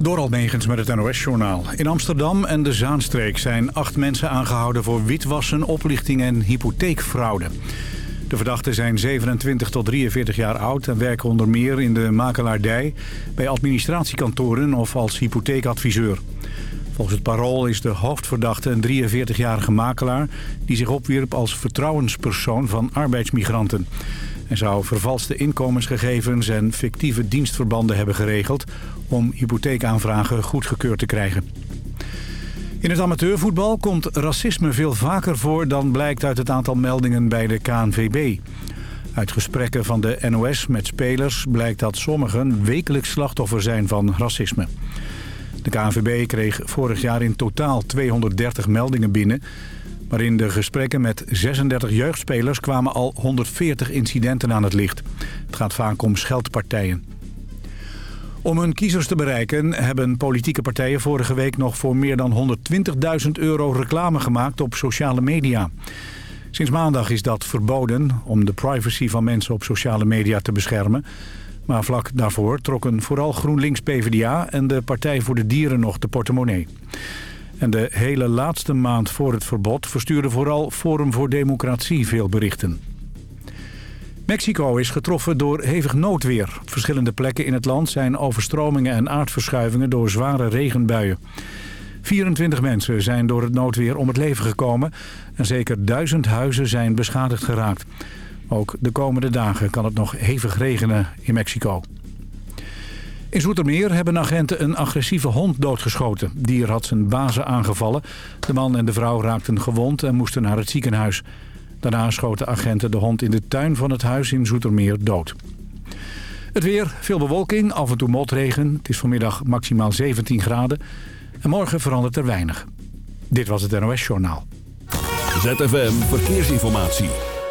Door Almegens met het NOS-journaal. In Amsterdam en de Zaanstreek zijn acht mensen aangehouden... voor witwassen, oplichting en hypotheekfraude. De verdachten zijn 27 tot 43 jaar oud... en werken onder meer in de makelaardij... bij administratiekantoren of als hypotheekadviseur. Volgens het parool is de hoofdverdachte een 43-jarige makelaar... die zich opwierp als vertrouwenspersoon van arbeidsmigranten. Hij zou vervalste inkomensgegevens en fictieve dienstverbanden hebben geregeld... om hypotheekaanvragen goedgekeurd te krijgen. In het amateurvoetbal komt racisme veel vaker voor... dan blijkt uit het aantal meldingen bij de KNVB. Uit gesprekken van de NOS met spelers blijkt dat sommigen wekelijks slachtoffer zijn van racisme. De KNVB kreeg vorig jaar in totaal 230 meldingen binnen... maar in de gesprekken met 36 jeugdspelers kwamen al 140 incidenten aan het licht. Het gaat vaak om scheldpartijen. Om hun kiezers te bereiken hebben politieke partijen vorige week nog voor meer dan 120.000 euro reclame gemaakt op sociale media. Sinds maandag is dat verboden om de privacy van mensen op sociale media te beschermen. Maar vlak daarvoor trokken vooral GroenLinks PvdA en de Partij voor de Dieren nog de portemonnee. En de hele laatste maand voor het verbod verstuurde vooral Forum voor Democratie veel berichten. Mexico is getroffen door hevig noodweer. Verschillende plekken in het land zijn overstromingen en aardverschuivingen door zware regenbuien. 24 mensen zijn door het noodweer om het leven gekomen en zeker duizend huizen zijn beschadigd geraakt. Ook de komende dagen kan het nog hevig regenen in Mexico. In Zoetermeer hebben agenten een agressieve hond doodgeschoten. dier had zijn bazen aangevallen. De man en de vrouw raakten gewond en moesten naar het ziekenhuis. Daarna schoten agenten de hond in de tuin van het huis in Zoetermeer dood. Het weer, veel bewolking, af en toe motregen. Het is vanmiddag maximaal 17 graden. En morgen verandert er weinig. Dit was het NOS Journaal. ZFM Verkeersinformatie.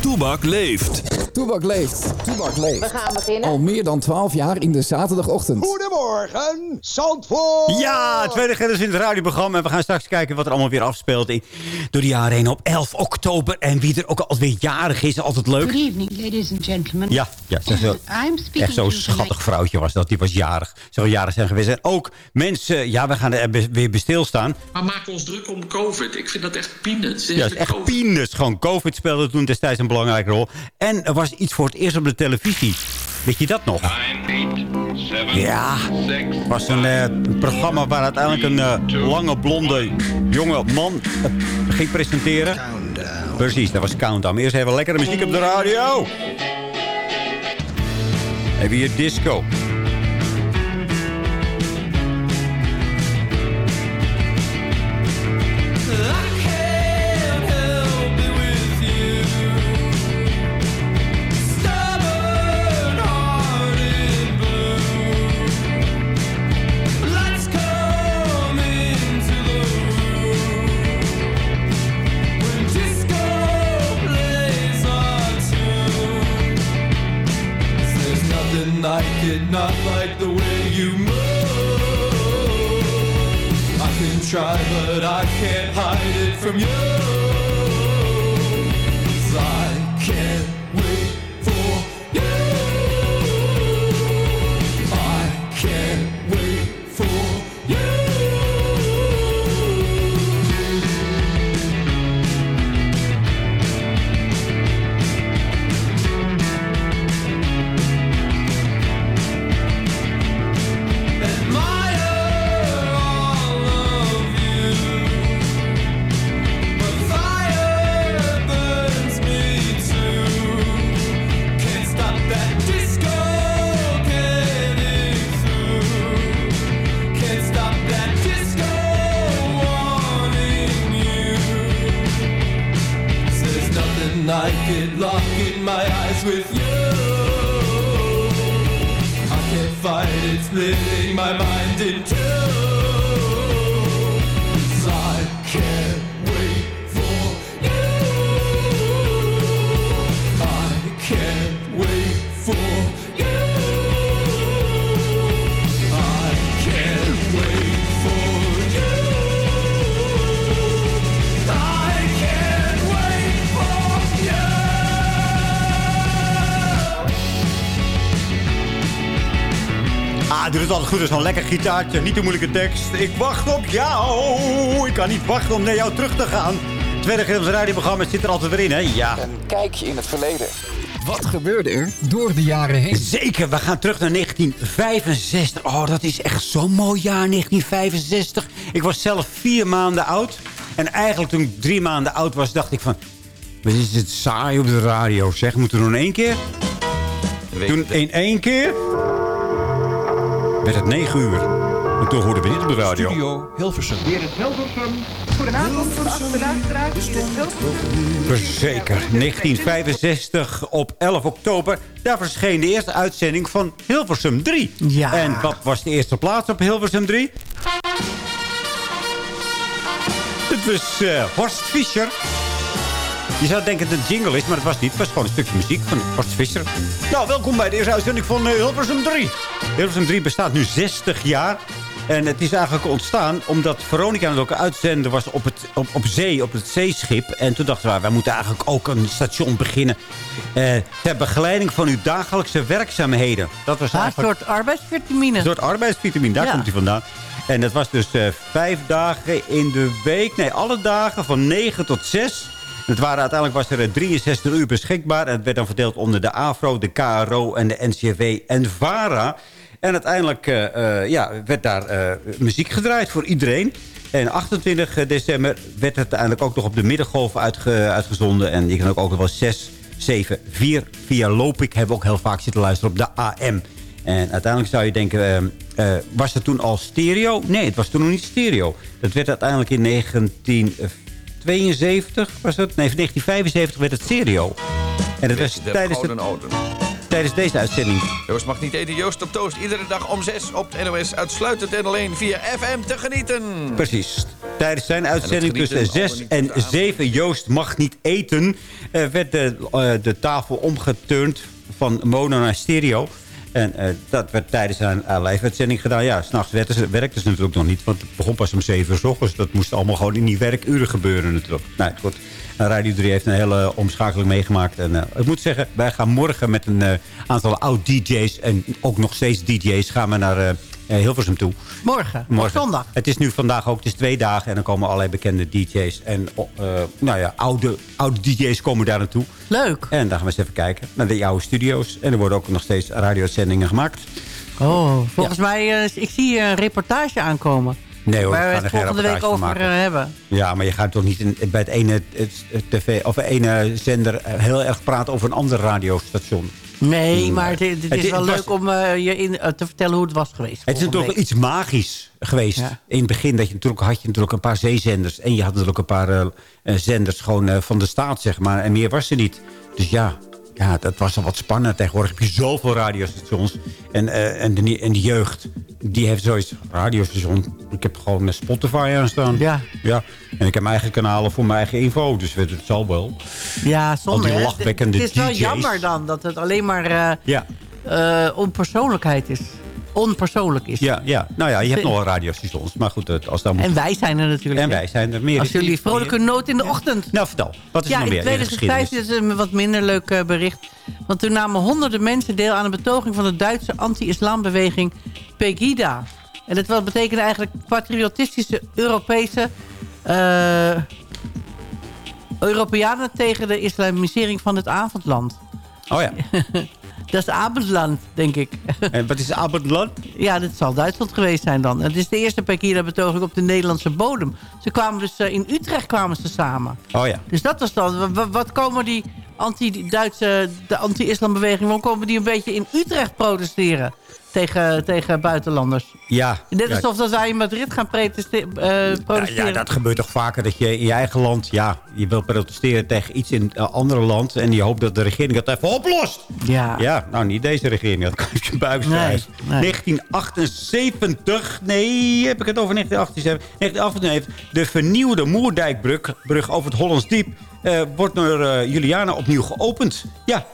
Toebak leeft. Toebak leeft. Toebak leeft. We gaan beginnen. Al meer dan 12 jaar in de zaterdagochtend. Goedemorgen, Zandvoort. Ja, het tweede gennis in het radioprogramma. En we gaan straks kijken wat er allemaal weer afspeelt in, door de jaren heen op 11 oktober. En wie er ook alweer jarig is, altijd leuk. Good evening, ladies and gentlemen. Ja, ja ze zo, speaking echt zo'n schattig vrouwtje was dat. Die was jarig. Zou jarig zijn geweest. En ook mensen, ja, we gaan er weer bij stilstaan. Maar maak ons druk om COVID. Ik vind dat echt peanuts. Ja, het is echt peanuts. Gewoon COVID speelde toen destijds een belangrijke rol. En er was iets voor het eerst op de televisie. Weet je dat nog? Ja, het was een eh, programma waar uiteindelijk een eh, lange blonde jonge man eh, ging presenteren. Precies, dat was Countdown. Eerst even lekkere muziek op de radio. Even hier disco. Can't hide it from you. Goed. Is een lekker gitaartje. Niet de moeilijke tekst. Ik wacht op jou. Ik kan niet wachten om naar jou terug te gaan. Tweede keer ons radioprogramma zit er altijd weer in, hè? Ja. Een kijkje in het verleden. Wat gebeurde er door de jaren heen? Zeker, we gaan terug naar 1965. Oh, dat is echt zo'n mooi jaar, 1965. Ik was zelf vier maanden oud. En eigenlijk toen ik drie maanden oud was, dacht ik van... Wat is het saai op de radio, zeg. Moeten we nog één keer? Toen in één keer... werd het negen uur. En toen hoorden we niet op de radio. Studio Hilversum. Hier is Hilversum. Goedenavond, geachte luisteraars. Hier is Hilversum. Zeker. 1965 op 11 oktober. Daar verscheen de eerste uitzending van Hilversum 3. Ja. En wat was de eerste plaats op Hilversum 3? Het was eh, Horst Fischer. Je zou denken dat het een jingle is, maar het was niet. Het was gewoon een stukje muziek van Horst Fischer. Nou, welkom bij de eerste uitzending van eh, Hilversum 3. Hilversum 3 bestaat nu 60 jaar. En het is eigenlijk ontstaan omdat Veronica natuurlijk uitzenden was op, het, op, op zee, op het zeeschip. En toen dachten we, wij moeten eigenlijk ook een station beginnen. eh, ter begeleiding van uw dagelijkse werkzaamheden. Dat was Ja, een eigenlijk soort arbeidsvitamine. een soort arbeidsvitamine, daar Ja. komt hij vandaan. En dat was dus eh, vijf dagen in de week. Nee, alle dagen van 9 tot 6. Het waren, uiteindelijk was er eh, 63 uur beschikbaar. En het werd dan verdeeld onder de AVRO, de KRO en de NCRV en VARA. En uiteindelijk eh, eh, ja, werd daar eh, muziek gedraaid voor iedereen. En 28 december werd het uiteindelijk ook nog op de middengolf uitge- uitgezonden. En je kan ook, ook wel 6, 7, 4 via Lopik hebben we ook heel vaak zitten luisteren op de AM. En uiteindelijk zou je denken, eh, eh, was het toen al stereo? Nee, het was toen nog niet stereo. Dat werd uiteindelijk in 1972, was het? Nee, 1975 werd het stereo. En dat was De tijdens, tijdens deze uitzending. Joost mag niet eten. Joost op toast. Iedere dag om 6 op de NOS. Uitsluitend en alleen via FM te genieten. Precies. Tijdens zijn uitzending tussen al 6 niet en op de avond. 7, Joost mag niet eten... eh, werd de, eh, de tafel omgeturnd van mono naar stereo. En eh, dat werd tijdens een uh, live-uitzending gedaan. Ja, s'nachts werkte ze, natuurlijk nog niet. Want het begon pas om 7 uur ochtends. Dat moest allemaal gewoon in die werkuren gebeuren natuurlijk. Nou goed. En Radio 3 heeft een hele omschakeling meegemaakt. En eh, ik moet zeggen, wij gaan morgen met een eh, aantal oud-DJ's... en ook nog steeds DJ's gaan we naar Hilversum toe. Morgen, zondag. Het is nu vandaag ook, het is twee dagen. En dan komen allerlei bekende DJ's. En eh, nou ja, oude, oude DJ's komen daar naartoe. Leuk. En dan gaan we eens even kijken naar de oude studio's. En er worden ook nog steeds radio-uitzendingen gemaakt. Oh, volgens mij, eh, ik zie een reportage aankomen. Nee hoor, waar we gaan het volgende week over maken. eh, hebben. Ja, maar je gaat toch niet in, bij het ene het, het tv of ene zender heel erg praten over een ander radiostation. Nee, maar het, is wel het leuk was- om eh, je in, eh, te vertellen hoe het was geweest. Het is natuurlijk iets magisch geweest. Ja. In het begin dat je natuurlijk, had je natuurlijk een paar zeezenders. En je had natuurlijk een paar eh, zenders gewoon van de staat, zeg maar. En meer was er niet. Dus ja, ja, dat was al wat spannend. Tegenwoordig heb je zoveel radiostations. En, eh, en, de, en de jeugd, die heeft zoiets radiostation. Ik heb gewoon een Spotify aanstaan. Ja. ja. En ik heb mijn eigen kanalen voor mijn eigen info. Dus het zal wel. Ja, Al die lachwekkende Het is wel DJ's. jammer dan dat het alleen maar eh, Ja. eh, onpersoonlijkheid is. Onpersoonlijk is. Ja, ja. Nou ja, je hebt nog wel radiostations. Maar goed, het- als moet... En wij zijn er natuurlijk. En wij zijn er meer. Als jullie vrolijke noot in de ochtend. Nou, vertel. Wat is Ja, er nog meer in de geschiedenis? 2015 is een wat minder leuk eh, bericht. Want toen namen honderden mensen deel aan een betoging... van de Duitse anti-islambeweging Pegida. En dat wat betekent eigenlijk patriotistische Europese... eh Europeanen tegen de islamisering van het avondland. Oh ja. Dat is Abendland, denk ik. En wat is Abendland? Ja, dat zal Duitsland geweest zijn dan. Het is de eerste Pegida-betoging op de Nederlandse bodem. Ze kwamen dus eh, in Utrecht kwamen ze samen. Oh ja. Dus dat was dan. wa- wa- Wat komen die anti-Duitse, de anti-islambeweging, waarom komen die een beetje in Utrecht protesteren? Tegen, tegen buitenlanders. Ja. Net ja. alsof dat wij in Madrid gaan preteste- eh, Ja, protesteren. ja, dat gebeurt toch vaker dat je in je eigen land... ja, je wil protesteren tegen iets in een ander land... en je hoopt dat de regering dat even oplost. Ja. Ja, nou niet deze regering, dat kan je op je buik Nee, schrijven. nee. 1978, nee, heb ik het over 1978? 1978, de vernieuwde Moerdijkbrug brug over het Hollands Diep... eh, wordt door eh, Juliana opnieuw geopend. Ja,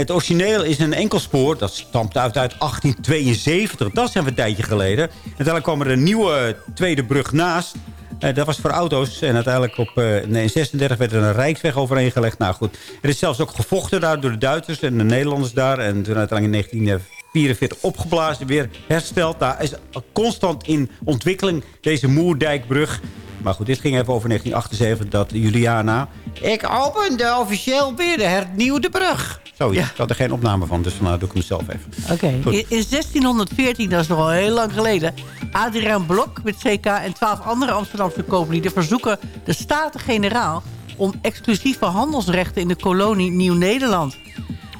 het origineel is een enkelspoor. Dat stamt uit uit 1872. Dat is even een tijdje geleden. En dan kwam er een nieuwe tweede brug naast. Eh, dat was voor auto's. En uiteindelijk op eh, nee, in 36 werd er een rijksweg overheen gelegd. Nou goed, er is zelfs ook gevochten daar door de Duitsers en de Nederlanders daar. En toen uiteindelijk in 1944 opgeblazen, weer hersteld. Daar is constant in ontwikkeling deze Moerdijkbrug. Maar goed, dit ging even over 1978 dat Juliana... Ik opende officieel weer de hernieuwde brug. Zo, ja. ik had er geen opname van, dus vandaar doe ik hem zelf even. Oké, in, in 1614, dat is nog al heel lang geleden... Adriaan Blok met CK en twaalf andere Amsterdamse kooplieden... verzoeken de Staten-Generaal om exclusieve handelsrechten... in de kolonie Nieuw-Nederland.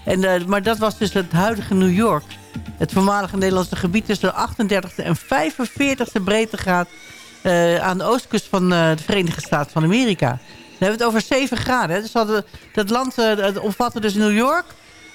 En, eh, maar dat was dus het huidige New York. Het voormalige Nederlandse gebied tussen de 38e en 45e breedtegraad... eh aan de oostkust van eh, de Verenigde Staten van Amerika. Dan hebben we het over 7 graden. Hè? Dus hadden, dat land eh, dat omvatte dus New York...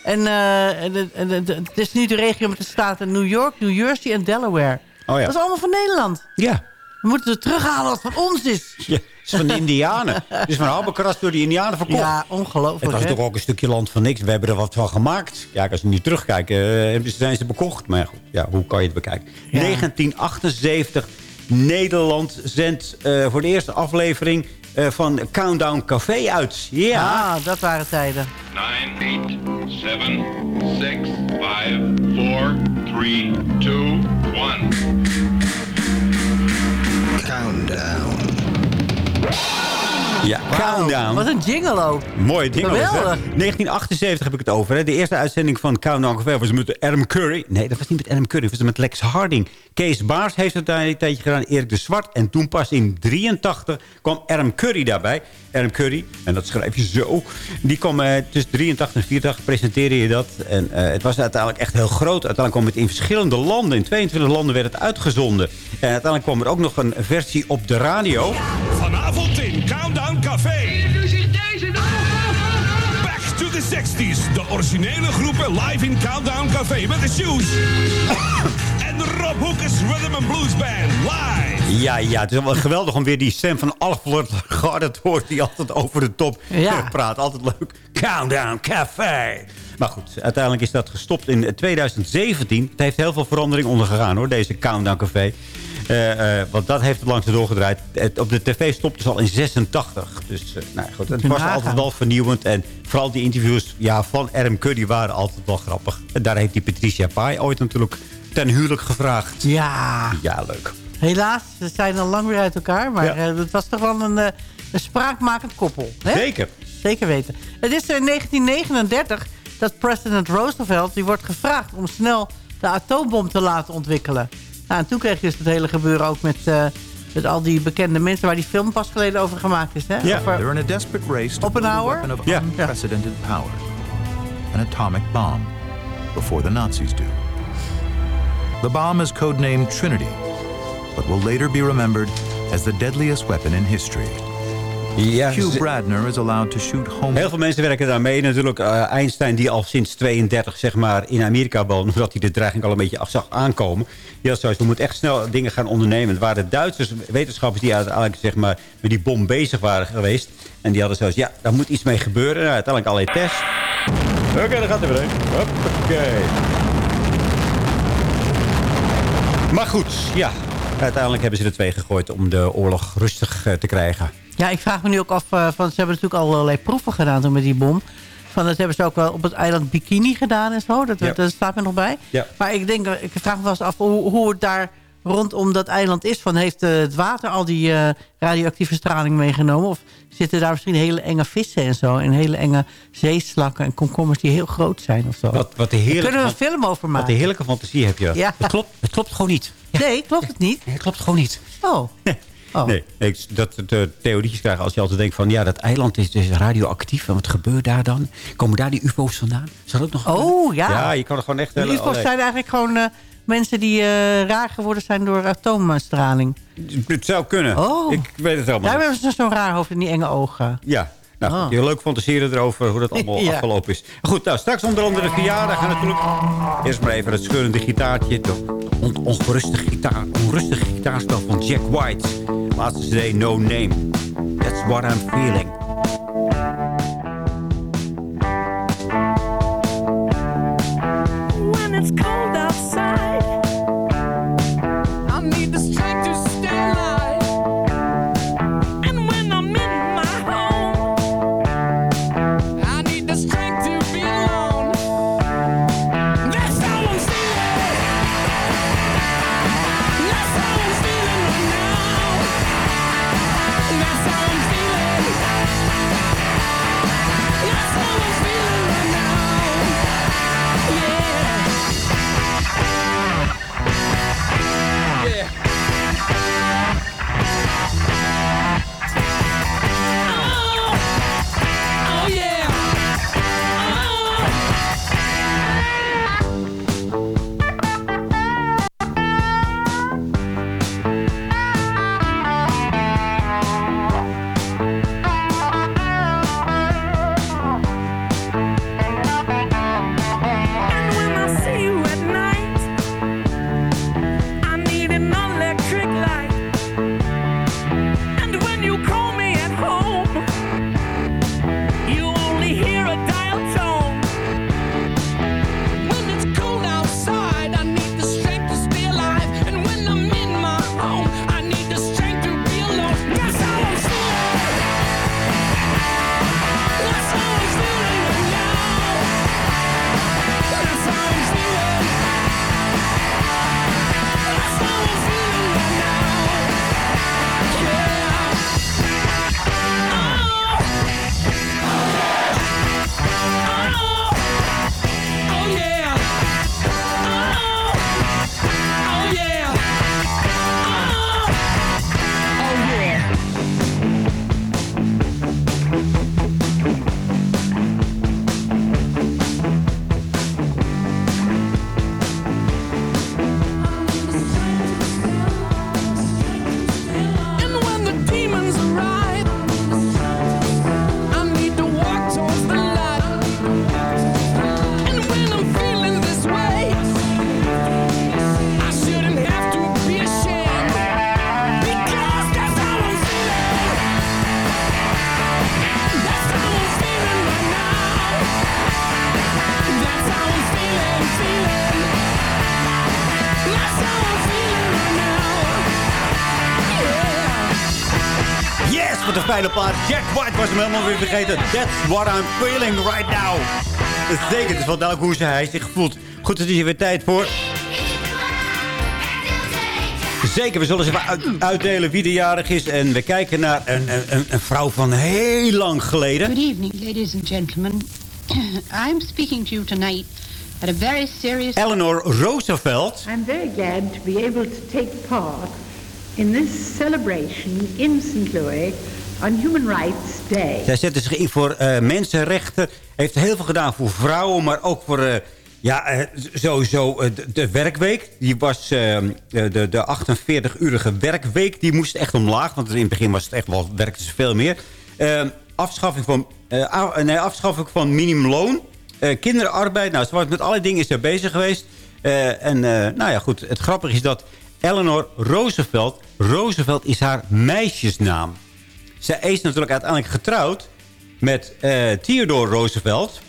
En, het is nu de regio met de staten New York, New Jersey en Delaware. Oh ja. Dat is allemaal van Nederland. Ja. We moeten het terughalen het van ons is. Ja, het is van de Indianen. Het is van Albacaras door de Indianen verkocht. Ja, ongelooflijk. Het was hè? toch ook een stukje land van niks. We hebben er wat van gemaakt. Ja, als we nu terugkijken, zijn ze bekocht. Maar ja, goed, ja, hoe kan je het bekijken? 1978, Nederland zendt eh, voor de eerste aflevering eh, van Countdown Café uit. Ja. Ah, dat waren tijden. 9, 8, 7, 6, 5, 4, 3, 2, 1. Countdown. Ja, Countdown. Wat een jingle ook. Mooi hè? Geweldig. 1978 heb ik het over. Hè? De eerste uitzending van Countdown Café was met Adam Curry. Nee, dat was niet met Adam Curry. Dat was met Lex Harding. Kees Baars heeft het daar een tijdje gedaan. Erik de Zwart. En toen pas in 83 kwam Adam Curry daarbij. Adam Curry, en dat schrijf je zo. Die kwam eh, tussen 83 en 84 presenteerde je dat. En eh, het was uiteindelijk echt heel groot. Uiteindelijk kwam het in verschillende landen. In 22 landen werd het uitgezonden. En uiteindelijk kwam er ook nog een versie op de radio. Vanavond in Countdown Café. Back to the 60s. De originele groepen live in Countdown Café met de Shoes. en Rob Hoekes Rhythm and Blues Band live. Ja, ja, het is wel geweldig om weer die stem van Alfred Garde te horen... die altijd over de top Ja. praat. Altijd leuk. Countdown Café. Maar goed, uiteindelijk is dat gestopt in 2017. Het heeft heel veel verandering ondergegaan, hoor, deze Countdown Café. Eh, eh, want dat heeft het langste doorgedraaid. Het, op de tv stopte ze al in 86. Dus eh, nou goed, het was altijd wel vernieuwend. En vooral die interviews ja, van Adam Curry waren altijd wel grappig. En daar heeft die Patricia Pai ooit natuurlijk ten huwelijk gevraagd. Ja. Ja, leuk. Helaas, ze zijn al lang weer uit elkaar. Maar Ja. het was toch wel een, een spraakmakend koppel. Hè? Zeker. Zeker weten. Het is in 1939 dat president Roosevelt... die wordt gevraagd om snel de atoombom te laten ontwikkelen. Nou, en toen kreeg je dus het hele gebeuren ook met, eh, met al die bekende mensen... waar die film pas geleden over gemaakt is. Hè? Ja. Over They're in a desperate race to build a of Yeah. unprecedented power. An atomic bomb. Before the Nazis do. The bomb is codenamed Trinity, but will later be remembered as the deadliest weapon in history. Ja, Hugh Bradner is allowed to shoot home... Heel veel mensen werken daar mee. Natuurlijk eh, Einstein die al sinds 32 zeg maar, in Amerika woonde. Omdat hij de dreiging al een beetje af zag aankomen. Die had zoiets, we moeten echt snel dingen gaan ondernemen. Het waren Duitsers wetenschappers die uiteindelijk zeg maar, met die bom bezig waren geweest. En die hadden zoiets, ja, daar moet iets mee gebeuren. Nou, uiteindelijk allerlei tests. Oké, dan gaat hij weer heen. Hoppakee. Maar goed, ja. Uiteindelijk hebben ze er twee gegooid om de oorlog rustig eh, te krijgen. Ja, ik vraag me nu ook af... eh, van, ze hebben natuurlijk al allerlei proeven gedaan toen met die bom. Van, dat hebben ze ook wel op het eiland Bikini gedaan en zo. Dat, Ja. dat staat me nog bij. Ja. Maar ik denk, ik vraag me wel eens af hoe, hoe het daar rondom dat eiland is. Van, heeft eh, het water al die eh, radioactieve straling meegenomen? Of zitten daar misschien hele enge vissen en zo? En hele enge zeeslakken en komkommers die heel groot zijn of zo? Wat, wat de Daar heerlijke, kunnen we een film over wat maken. de heerlijke fantasie heb je. Ja. Het, klopt, het klopt gewoon niet. Nee, klopt het niet? Het klopt gewoon niet. Oh. Oh. Nee, nee, dat de theorietjes krijgen als je altijd denkt van... ja, dat eiland is dus radioactief. En wat gebeurt daar dan? Komen daar die ufo's vandaan? Zal ook nog Oh, ja. Ja, je kan er gewoon echt... Hele- ufo's allerlei- zijn eigenlijk gewoon... eh, mensen die eh, raar geworden zijn door atoomstraling. Het zou kunnen. Oh. Ik weet het helemaal Daar hebben ze zo'n raar hoofd en die enge ogen. Ja. Nou, Oh. je leuk fantaseren erover hoe dat allemaal Ja. afgelopen is. Goed, nou, straks onder andere de verjaardag natuurlijk. Eerst maar even het scheurende gitaartje. De on ongerustige, gitaar, onrustige gitaarspel van Jack White. Laatste CD, No Name. That's what I'm feeling. Fijne plaat. Jack White was hem helemaal weer vergeten. That's what I'm feeling right now. Dat zeker, het is wel duidelijk hoe ze hij zich voelt. Goed, het is hier weer tijd voor... Zeker, we zullen eens even uit- uitdelen wie de jarig is. En we kijken naar een, een, een- een vrouw van heel lang geleden. Good evening, ladies and gentlemen. I'm speaking to you tonight at a very serious... Eleanor Roosevelt. I'm very glad to be able to take part in this celebration in St. Louis on Human Rights Day. Zij zette zich in voor eh, mensenrechten. Heeft heel veel gedaan voor vrouwen, maar ook voor... eh, ja, eh, sowieso de, werkweek. Die was de, de, de 48-urige werkweek. Die moest echt omlaag. Want in het begin was het echt wel, werkte ze veel meer. Afschaffing, van, nee, afschaffing van minimumloon. Kinderarbeid. Nou, ze was met allerlei dingen er bezig geweest. En nou ja, goed. Het grappige is dat Eleanor Roosevelt... Roosevelt is haar meisjesnaam. Zij is natuurlijk uiteindelijk getrouwd met eh, Theodore Roosevelt.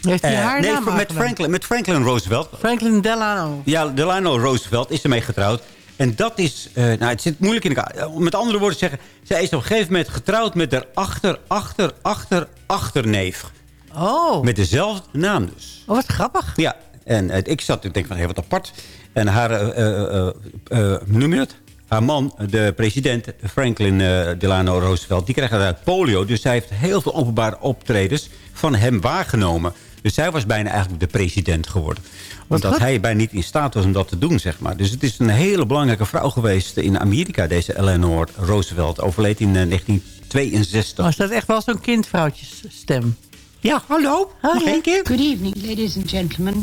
Heeft hij Eh, haar nee, naam met? Franklin, met Franklin Roosevelt. Franklin Delano. Ja, Delano Roosevelt is ermee getrouwd. En dat is... eh, nou, het zit moeilijk in elkaar. Met andere woorden zeggen... zij is op een gegeven moment getrouwd met haar achter, achter, achter, achterneef. Oh. Met dezelfde naam dus. Oh, wat grappig. Ja, en ik zat te denken van, hé, wat apart. En haar, hoe noem je dat? Haar man, de president, Franklin eh, Delano Roosevelt... die kreeg uit polio. Dus zij heeft heel veel openbare optredens van hem waargenomen. Dus zij was bijna eigenlijk de president geworden. Omdat hij bijna niet in staat was om dat te doen, zeg maar. Dus het is een hele belangrijke vrouw geweest in Amerika... deze Eleanor Roosevelt. Overleed in eh, 1962. Was dat echt wel zo'n kindvrouwtjesstem? Ja, hallo. Nog één keer. Good evening, ladies and gentlemen.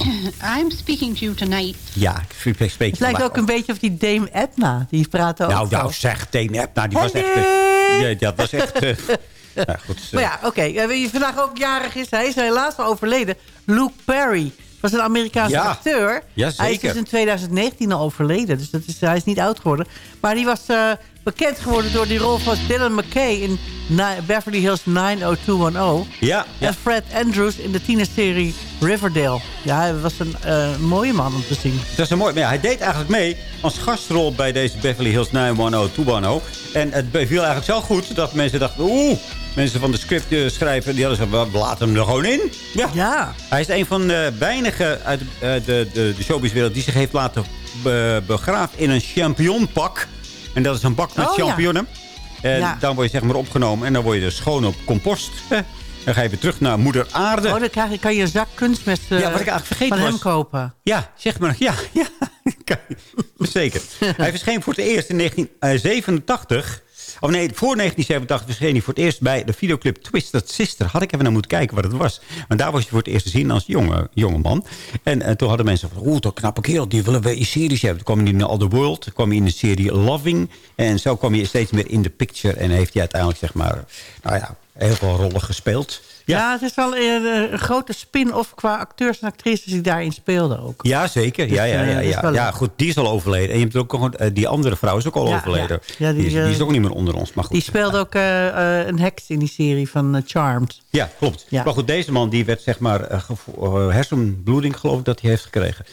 I'm speaking to you tonight. Ja, ik spreek spreek Het lijkt ook een beetje of die Dame Edna. Die praat ook Nou, zo. nou zeg, Dame Edna, die was echt... eh, ja, dat was echt... eh, nou, goed, eh, Maar ja, oké. eh, Wie vandaag ook jarig is, hij is helaas al overleden. Luke Perry was een Amerikaanse Ja. acteur. Ja, Hij is dus in 2019 al overleden. Dus dat is, hij is niet oud geworden. Maar die was eh, bekend geworden door die rol van Dylan McKay... in Beverly Hills 90210. Ja, ja. En Fred Andrews in de tienerserie Riverdale. Ja, hij was een eh, mooie man om te zien. Dat is een mooi. Maar ja, hij deed eigenlijk mee als gastrol bij deze Beverly Hills 910-210. En het beviel eigenlijk zo goed dat mensen dachten... Oeh, mensen van de script eh, schrijven... die hadden ze, we laten hem er gewoon in. Ja. Hij is een van de weinigen uit eh, de, de, de showbizwereld... die zich heeft laten be- begraven in een championpak. En dat is een bak met Oh, ja. champignonnen. En Ja. dan word je zeg maar opgenomen. En dan word je dus schoon op compost. Eh, Dan ga je weer terug naar moeder aarde. Oh, dan krijg je, kan je een zak kunstmest eh, Ja, wat ik eigenlijk vergeten van hem kopen. Ja, zeg maar. Ja, ja. Zeker. Hij verscheen voor het eerst in 1987. Of nee, voor 1987 verscheen hij voor het eerst bij de videoclip Twisted Sister. Had ik even naar moeten kijken wat het was. Maar daar was hij voor het eerst te zien als jonge, jonge man. En, eh, toen hadden mensen van, oeh, dat knappe kerel, die willen we in series hebben. Toen kwam hij in All the World, toen kwam hij in de serie Loving. En zo kwam hij steeds meer in de picture. En heeft hij uiteindelijk, zeg maar, nou ja, heel veel rollen gespeeld. Ja, het is wel eh, een grote spin-off qua acteurs en actrices die daarin speelden ook. Ja, zeker. Ja, Dus, ja, eh, ja, is ja. ja, goed, die is al overleden. En je hebt ook nog, eh, die andere vrouw is ook al Ja, overleden. die, die, is, die is ook niet meer onder ons. Maar goed. Die speelde ook een heks in die serie van Charmed. Ja, klopt. Maar goed, deze man die werd zeg maar hersenbloeding geloof ik dat hij heeft gekregen.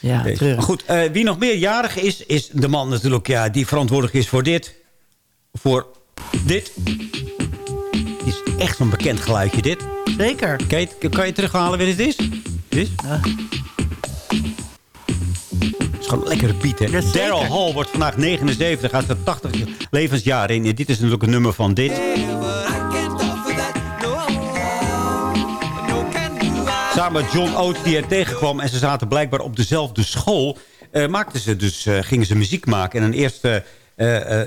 Ja. Maar goed, wie nog meer jarig is, is de man natuurlijk ja, die verantwoordelijk is voor dit. Voor dit. Echt zo'n bekend geluidje dit. Zeker. Kan je, kan je terughalen wie dit is? Dit is? Het is gewoon een lekkere beat, hè? Daryl Hall wordt vandaag 79, gaat zijn 80 levensjaar in. En dit is natuurlijk een nummer van dit. Samen met John Oates die er tegenkwam. En ze zaten blijkbaar op dezelfde school. eh, maakten ze dus, eh, gingen ze muziek maken. En een eerste eh,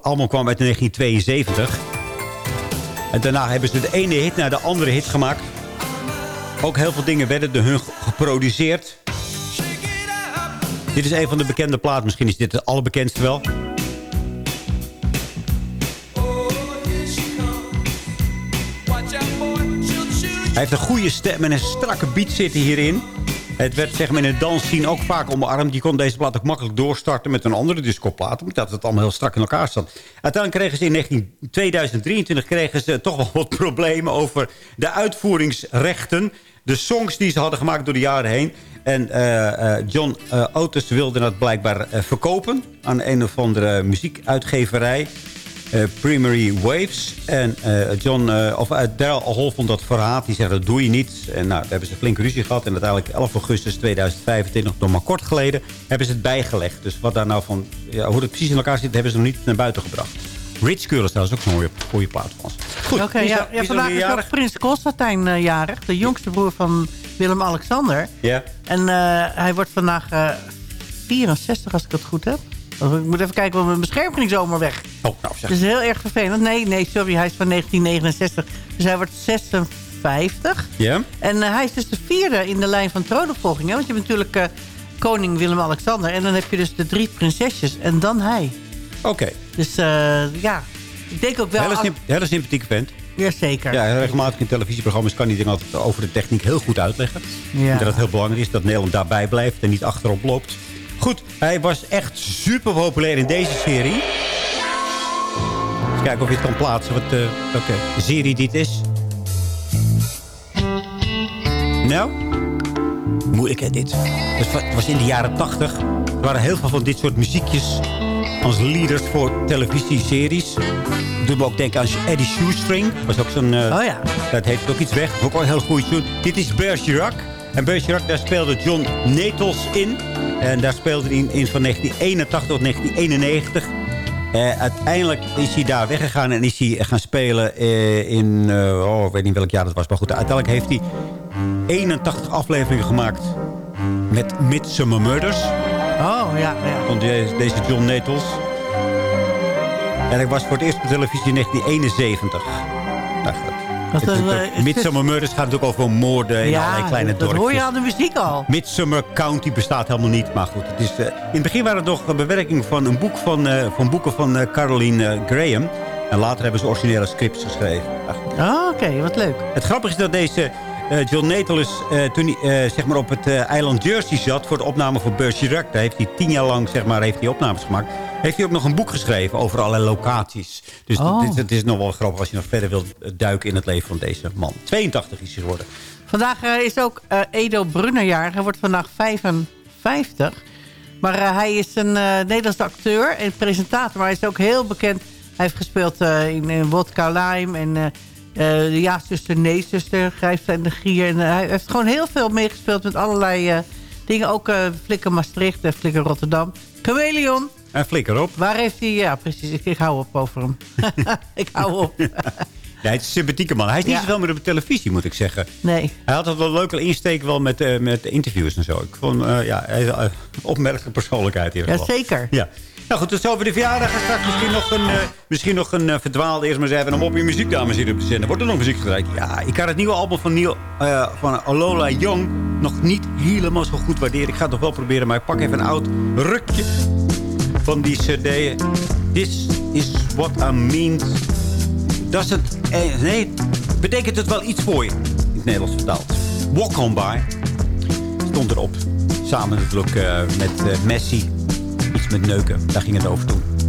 album kwam uit 1972. En daarna hebben ze de ene hit naar de andere hit gemaakt. Ook heel veel dingen werden door hun geproduceerd. Dit is een van de bekende platen. Misschien is dit de allerbekendste wel. Hij heeft een goede stem en een strakke beat zitten hierin. Het werd zeg maar in het dansscene ook vaak omarmd. Je kon deze plaat ook makkelijk doorstarten met een andere discoplaat. Omdat het allemaal heel strak in elkaar zat. Uiteindelijk kregen ze in 19 2023 kregen ze toch wel wat problemen over de uitvoeringsrechten. De songs die ze hadden gemaakt door de jaren heen. En eh, eh, John eh, Otis wilde dat blijkbaar verkopen aan een of andere muziekuitgeverij. Eh, Primary Waves. En eh, John, eh, of uh, Daryl Hall vond dat verraad. Die zei, dat doe je niet. En nou, daar hebben ze flink ruzie gehad. En uiteindelijk 11 augustus 2025, nog maar kort geleden... hebben ze het bijgelegd. Dus wat daar nou van... Ja, hoe het precies in elkaar zit, hebben ze nog niet naar buiten gebracht. Rich Girl is trouwens ook zo'n mooie, mooie plaat van ons. Goed, is ja, wie ja, is vandaag is ook prins Constantijn jarig. De jongste broer van Willem-Alexander. Ja. En hij wordt vandaag eh, 64, als ik het goed heb. Ik moet even kijken, want mijn bescherming ging zomaar weg. Oh, nou zeg. Dat is heel erg vervelend. Nee, nee, sorry, hij is van 1969. Dus hij wordt 56. Ja? En eh, hij is dus de vierde in de lijn van troonopvolging. Hè? Want je hebt natuurlijk eh, koning Willem-Alexander. En dan heb je dus de drie prinsesjes. En dan hij. Oké. Dus eh, ja, ik denk ook wel... Hele, symp- hele sympathieke vent. Jazeker. Ja, regelmatig in televisieprogramma's kan hij dingen altijd over de techniek heel goed uitleggen. Ja. En dat het heel belangrijk is dat Nederland daarbij blijft en niet achterop loopt. Goed, hij was echt super populair in deze serie. Eens kijken of je het kan plaatsen, wat, welke serie dit is. Nou, moeilijk hè dit. Het wa- het was in de jaren tachtig. Er waren heel veel van dit soort muziekjes als leaders voor televisieseries. Doet me ook denken aan Eddie Shoestring. Was ook zo'n... eh, Oh ja. Dat heeft ook iets weg. Ook een heel tune. Dit is Bergerac. En Bergerac, daar speelde John Netels in. En daar speelde hij in, van 1981 tot 1991. Eh, uiteindelijk is hij daar weggegaan en is hij gaan spelen eh, in... eh, oh, ik weet niet welk jaar dat was. Maar goed, uiteindelijk heeft hij 81 afleveringen gemaakt met Midsummer Murders. Oh, ja, ja. Van deze, deze John Netels. En hij was voor het eerst op televisie in 1971. Midsummer Murders gaat natuurlijk over moorden in allerlei kleine dat dorpjes. hoor je aan de muziek al. Midsummer County bestaat helemaal niet. Maar goed, het is, eh, in het begin waren het nog een bewerking van, een boek van, eh, van boeken van eh, Caroline eh, Graham. En later hebben ze originele scripts geschreven. Oh, Oké, wat leuk. het grappige is dat deze eh, John Natalis, eh, toen hij eh, zeg maar op het eiland Jersey zat... voor de opname voor Bergerac, daar heeft hij tien jaar lang zeg maar, heeft hij opnames gemaakt... heeft hij ook nog een boek geschreven over allerlei locaties. Dus Oh. het, is- nog wel grappig als je nog verder wilt duiken in het leven van deze man. 82 is hij geworden. Vandaag is ook Edo Brunner jarig. Hij wordt vandaag 55. Maar hij is een Nederlandse acteur en presentator. Maar hij is ook heel bekend. Hij heeft gespeeld in, in Wodka Lime en... eh, eh, de Ja-zuster, Nee-zuster, Grijs en de Gier. En, eh, hij heeft gewoon heel veel meegespeeld met allerlei eh, dingen. Ook Flikker Maastricht en Flikker Rotterdam. Chameleon. En flikker op. Waar heeft hij... Ja, precies. Ik, ik hou op over hem. ik hou op. Ja, het is een sympathieke man. Hij is niet Ja. zoveel meer op de televisie, moet ik zeggen. Nee. Hij had wel een leuke insteek wel met, met interviews en zo. Ik vond, ja, hij is een opmerkelijke persoonlijkheid in ieder geval. Jazeker. Ja. Nou goed, tot zover de verjaardag. En straks misschien nog een, eh, misschien nog een eh, verdwaalde. Eerst maar eens even een mopje muziek, dames hier op de zender. Wordt er nog muziek gedraaid? Ja, ik kan het nieuwe album van, Neil, eh, van Alola Young nog niet helemaal zo goed waarderen. Ik ga het nog wel proberen, maar ik pak even een oud rukje van die cd. This is what I mean. Dat het, eh, nee, betekent het wel iets voor je. In het Nederlands vertaald. Walk on by. Stond erop. Samen natuurlijk met Messi. Iets met neuken. Daar ging het over toen.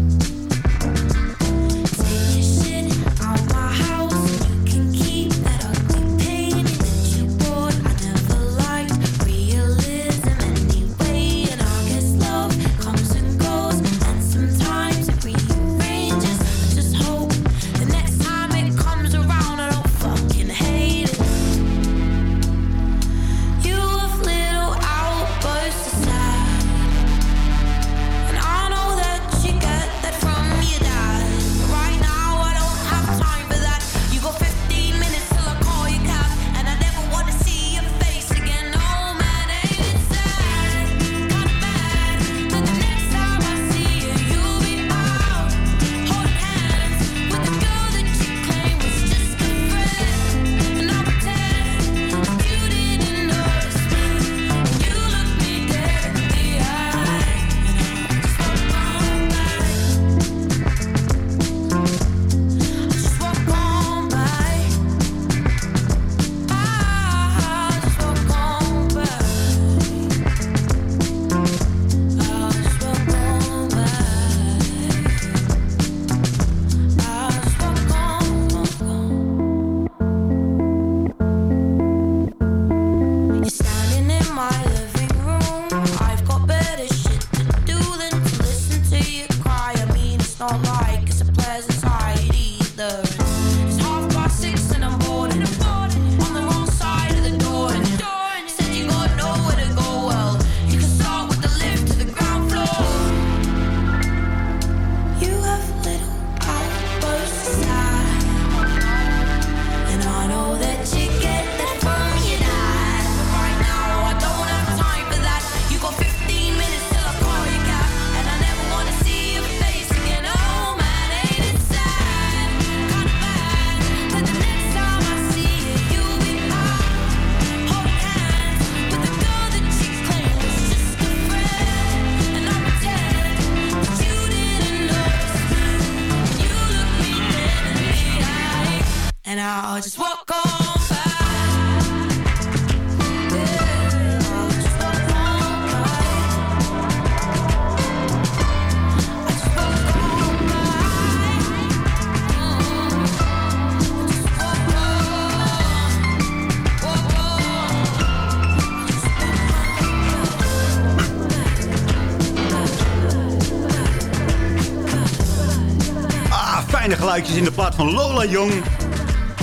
Geluidjes in de plaat van Lola Young.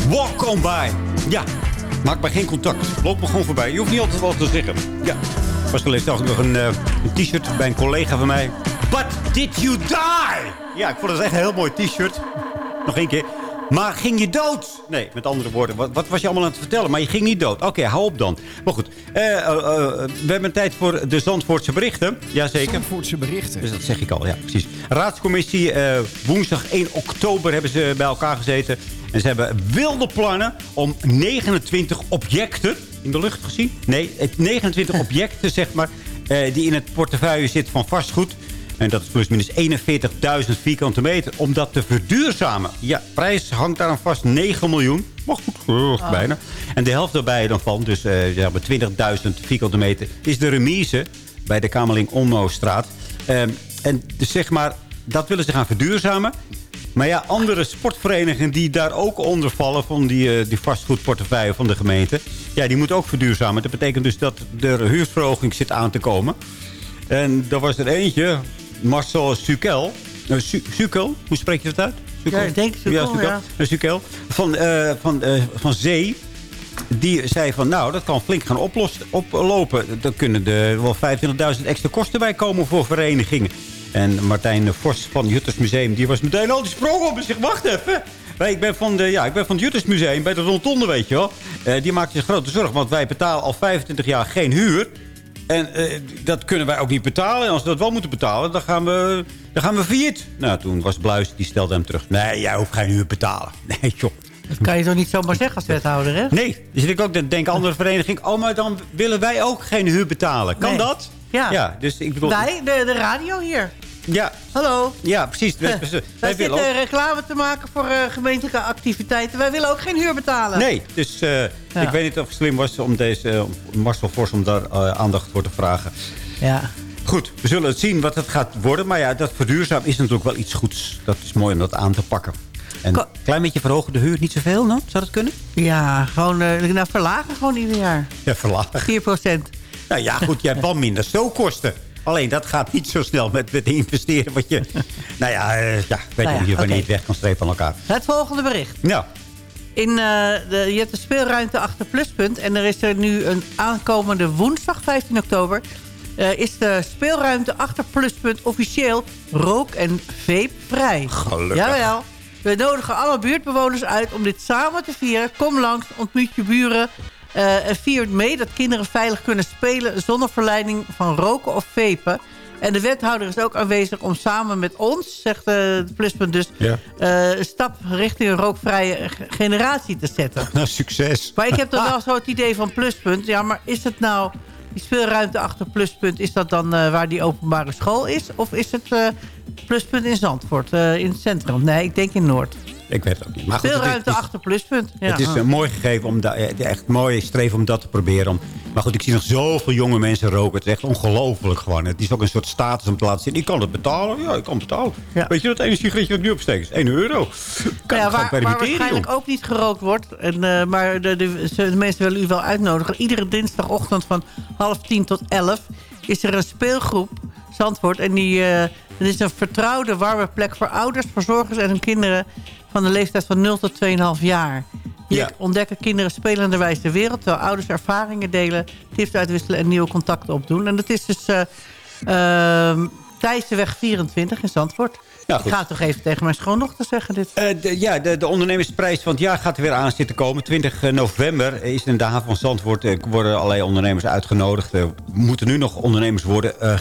Walk on by. Ja, maak maar geen contact. Loop me gewoon voorbij. Je hoeft niet altijd wat te zeggen. Ja. Pas geleden zag nog een, eh, een t-shirt bij een collega van mij. But did you die? Ja, ik vond het echt een heel mooi t-shirt. Nog één keer. Maar ging je dood? Nee, met andere woorden. Wat, wat was je allemaal aan het vertellen? Maar je ging niet dood. Oké, hou op dan. Maar goed. Eh, eh, eh, we hebben tijd voor de Zandvoortse berichten. Jazeker. Zandvoortse berichten. Dus dat zeg ik al, ja, precies. Raadscommissie, woensdag 1 oktober hebben ze bij elkaar gezeten. En ze hebben wilde plannen om 29 objecten in de lucht gezien. Nee, het 29 objecten, zeg maar, die in het portefeuille zitten van vastgoed. En dat is plusminus 41.000 vierkante meter. Om dat te verduurzamen. Ja, prijs hangt daar aan vast 9 miljoen. Maar goed, eh, bijna. En de helft daarbij dan van, dus zeg maar 20.000 vierkante meter... is de remise bij de Kamerling Onno-straat. Ehm, en dus zeg maar, dat willen ze gaan verduurzamen. Maar ja, andere sportverenigingen die daar ook onder vallen... van die, eh, die vastgoedportefeuille van de gemeente... ja, die moeten ook verduurzamen. Dat betekent dus dat de huurverhoging zit aan te komen. En er was er eentje, Marcel Sukel. Uh, Su Sukel, hoe spreek je dat uit? Sukel? Ja, ik denk Sukel, ja. Sukel. Van, eh, van, eh, van Zee. Die zei van, nou, dat kan flink gaan oplossen, oplopen. Dan kunnen er wel 25.000 extra kosten bij komen voor verenigingen. En Martijn Vos van Jutters Museum, die was meteen al die sprong op en zegt, wacht even. Wij, ik, ben van de, ja, ik ben van het Jutters Museum bij de Rondonde, weet je wel. Die maakt zich grote zorgen, want wij betalen al 25 jaar geen huur. En eh, dat kunnen wij ook niet betalen. En als we dat wel moeten betalen, dan gaan we, dan gaan we failliet. Nou, toen was Bluis, die stelde hem terug. Nee, jij hoeft geen huur betalen. Nee, joh. Dat kan je toch niet zomaar zeggen als wethouder, hè? Nee, dus ik ook dan denken andere vereniging... oh, maar dan willen wij ook geen huur betalen. Kan Nee. dat? Ja. Ja, dus ik bedoel... Wij, de, de radio hier. Ja. Hallo. Ja, precies. Dus, dus, Wij wij zitten ook... reclame te maken voor eh, gemeentelijke activiteiten. Wij willen ook geen huur betalen. Nee, dus eh, ik weet niet of het slim was om deze om Marcel Vos om daar eh, aandacht voor te vragen. Ja. Goed, we zullen het zien wat het gaat worden. Maar ja, dat verduurzaam is natuurlijk wel iets goeds. Dat is mooi om dat aan te pakken. En een klein beetje verhogen de huur, niet zoveel, no? Zou dat kunnen? Ja, gewoon uh, nou, verlagen gewoon ieder jaar. Ja, verlagen. 4 procent. Nou ja, goed, je hebt wel minder stookkosten. Alleen dat gaat niet zo snel met, met investeren. Wat je, nou ja, uh, ja, ik weet Nou ja, niet of je oké. niet weg kan strepen van elkaar. Het volgende bericht. Nou, In, eh, de, je hebt de speelruimte achter Pluspunt. En er is er nu een aankomende woensdag, 15 oktober... eh, is de speelruimte achter Pluspunt officieel rook- en vapevrij. Gelukkig. Jawel. We nodigen alle buurtbewoners uit om dit samen te vieren. Kom langs, ontmoet je buren... eh, en vier mee dat kinderen veilig kunnen spelen... zonder verleiding van roken of vapen. En de wethouder is ook aanwezig om samen met ons, zegt eh, de Pluspunt dus... Ja. eh, een stap richting een rookvrije generatie te zetten. nou, succes. Maar ik heb dan wel zo het idee van Pluspunt. Ja, maar is het nou... Die speelruimte achter Pluspunt, is dat dan waar die openbare school is? Of is het Pluspunt in Zandvoort, in het centrum? Nee, ik denk in Noord. Ik weet het ook niet. Maar goed, het is- achter Pluspunt. Ja. Het is een mooi gegeven om dat, eh, echt mooi streven om dat te proberen. Om, maar goed, ik zie nog zoveel jonge mensen roken. Het is echt ongelooflijk gewoon. Het is ook een soort status om te laten zien. Ik kan het betalen. Ja, ik kan het betalen. Weet je dat ene sigaretje dat ik nu opsteek is 1 euro. Kan, ja, waar, waar waarschijnlijk ook niet gerookt wordt. En, eh, maar de, de, de mensen willen u wel uitnodigen. Iedere dinsdagochtend van half tien tot elf is er een speelgroep Zandvoort. En die, eh het is een vertrouwde, warme plek voor ouders, verzorgers en hun kinderen van de leeftijd van 0 tot 2,5 jaar. Hier Ja. ontdekken kinderen spelenderwijs de wereld, terwijl ouders ervaringen delen, tips uitwisselen en nieuwe contacten opdoen. En dat is dus eh ehm, Thijssenweg 24 in Zandvoort. Ja, ik goed. ga het toch even tegen mijn schoondochter zeggen dit. Eh, de, ja, de, de ondernemersprijs van het jaar gaat er weer aan zitten komen. 20 november is in de haven van Zandvoort. eh, worden allerlei ondernemers uitgenodigd. Er moeten nu nog ondernemers worden eh,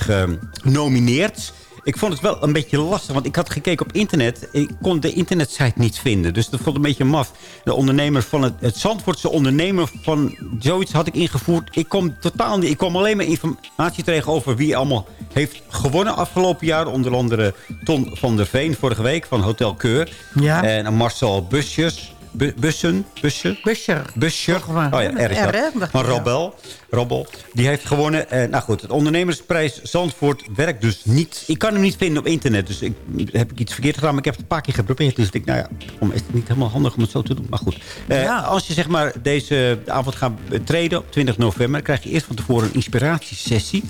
genomineerd. Ik vond het wel een beetje lastig, want ik had gekeken op internet. Ik kon de internetsite niet vinden, dus dat vond ik een beetje maf. De ondernemer van het, het Zandvoortse ondernemer van zoiets had ik ingevoerd. Ik kom totaal niet. Ik kwam alleen maar informatie tegen over wie allemaal heeft gewonnen afgelopen jaar. Onder andere Ton van der Veen vorige week van Hotel Keur. Ja. En Marcel Busjes. Bu- Bussen? Busje? Buscher. Buscher. Oh ja, R is dat. Van ja. Robbel. Robbel. Die heeft gewonnen. En, nou goed, het ondernemersprijs Zandvoort werkt dus niet. Ik kan hem niet vinden op internet. Dus ik, heb ik iets verkeerd gedaan. Maar ik heb het een paar keer geprobeerd. Dus ik denk, nou ja, om, is het niet helemaal handig om het zo te doen. Maar goed. Eh, Als je zeg maar deze avond gaat betreden op 20 november... krijg je eerst van tevoren een inspiratiesessie.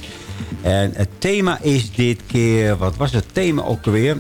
En het thema is dit keer... Wat was het thema ook alweer?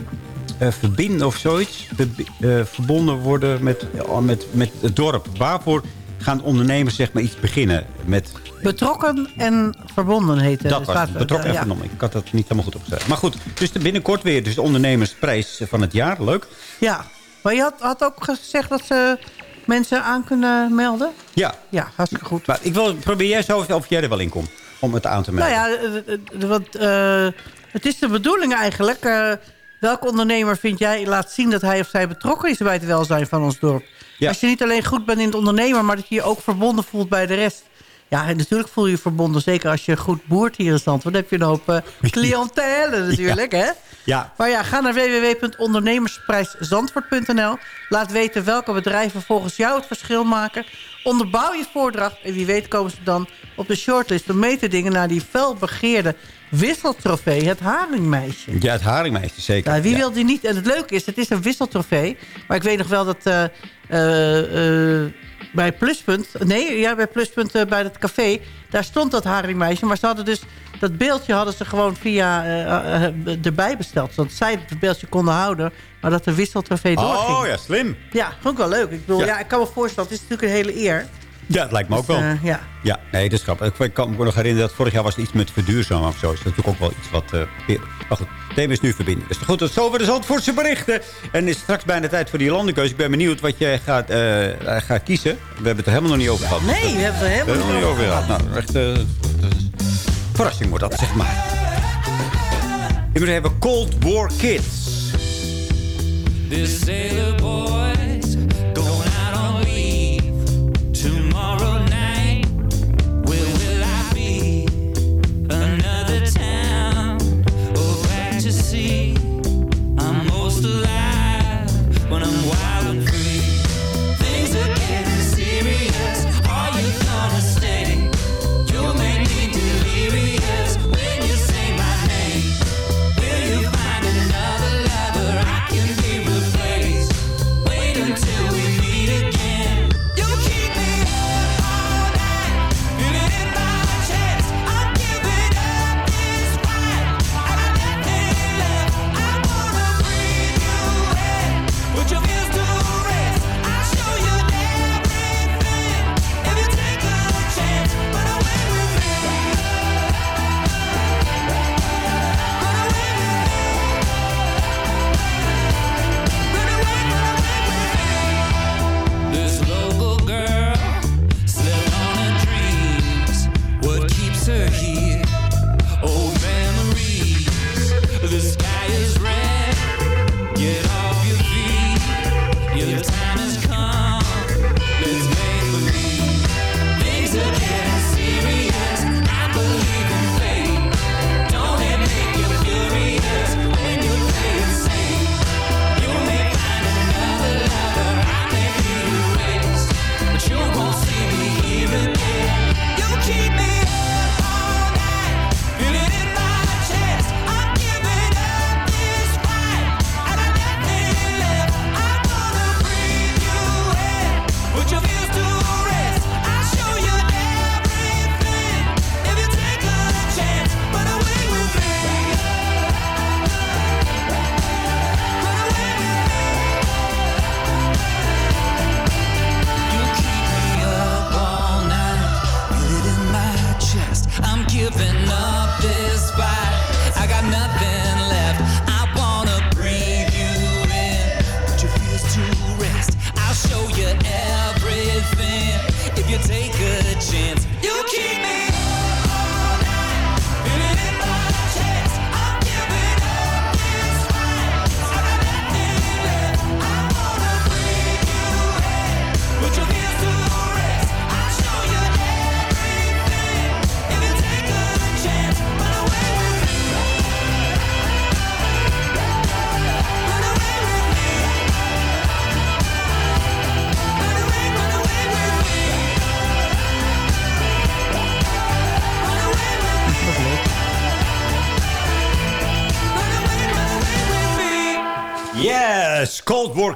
Eh, verbinden of zoiets. Verbi- eh, verbonden worden met, ja, met, met het dorp. Waarvoor gaan ondernemers zeg maar iets beginnen met... Betrokken en verbonden heet het. dat was het, betrokken en ja. Ik had dat niet helemaal goed opgezet. Maar goed, dus binnenkort weer dus de ondernemersprijs van het jaar. Leuk. Ja, maar je had, had ook gezegd dat ze mensen aan kunnen melden? Ja. Ja, hartstikke goed. Maar ik wil, probeer jij zo of jij er wel in komt. Om het aan te melden. Nou ja, eh, eh, want eh, het is de bedoeling eigenlijk... eh, Welke ondernemer vind jij laat zien dat hij of zij betrokken is bij het welzijn van ons dorp? Als je niet alleen goed bent in het ondernemer, maar dat je je ook verbonden voelt bij de rest. Ja, en natuurlijk voel je je verbonden. Zeker als je goed boert hier in Zandvoort. Dan heb je een hoop uh, natuurlijk, hè? Ja. Maar ja, ga naar www.ondernemersprijszandvoort.nl. Laat weten welke bedrijven volgens jou het verschil maken. Onderbouw je voordracht en wie weet komen ze dan op de shortlist... om mee te dingen naar die felbegeerde wisseltrofee, het haringmeisje. Ja, het haringmeisje, zeker. Wie Ja. wil die niet? En het leuke is, het is een wisseltrofee. Maar ik weet nog wel dat... eh, bij Pluspunt, nee, ja, bij Pluspunt eh, bij het café, daar stond dat haringmeisje. Maar ze hadden dus, dat beeldje hadden ze gewoon via eh, eh, erbij besteld. Zodat zij het beeldje konden houden, maar dat de wisseltrofee doorging. Oh ja, slim. Ja, vond ik wel leuk. Ik bedoel, ja. Ja. ik kan me voorstellen, het is natuurlijk een hele eer. Ja, het lijkt me ook Dus, wel. eh, ja. Ja, nee, dat is grappig. Ik, ik kan me nog herinneren dat vorig jaar was er iets met verduurzamen of zo. Is dat natuurlijk ook wel iets wat... eh weer- maar goed, het thema is nu verbinden. Dus goed, tot zover de Zandvoortse berichten. En is straks bijna tijd voor die landenkeuze. Ik ben benieuwd wat jij gaat, eh, gaat kiezen. We hebben het er helemaal nog niet over gehad. Nee, we hebben het er helemaal hebben het nog niet over over gehad. Nou, echt... eh, verrassing wordt dat, zeg maar. Ik moet even Cold War Kids. This sailor boy's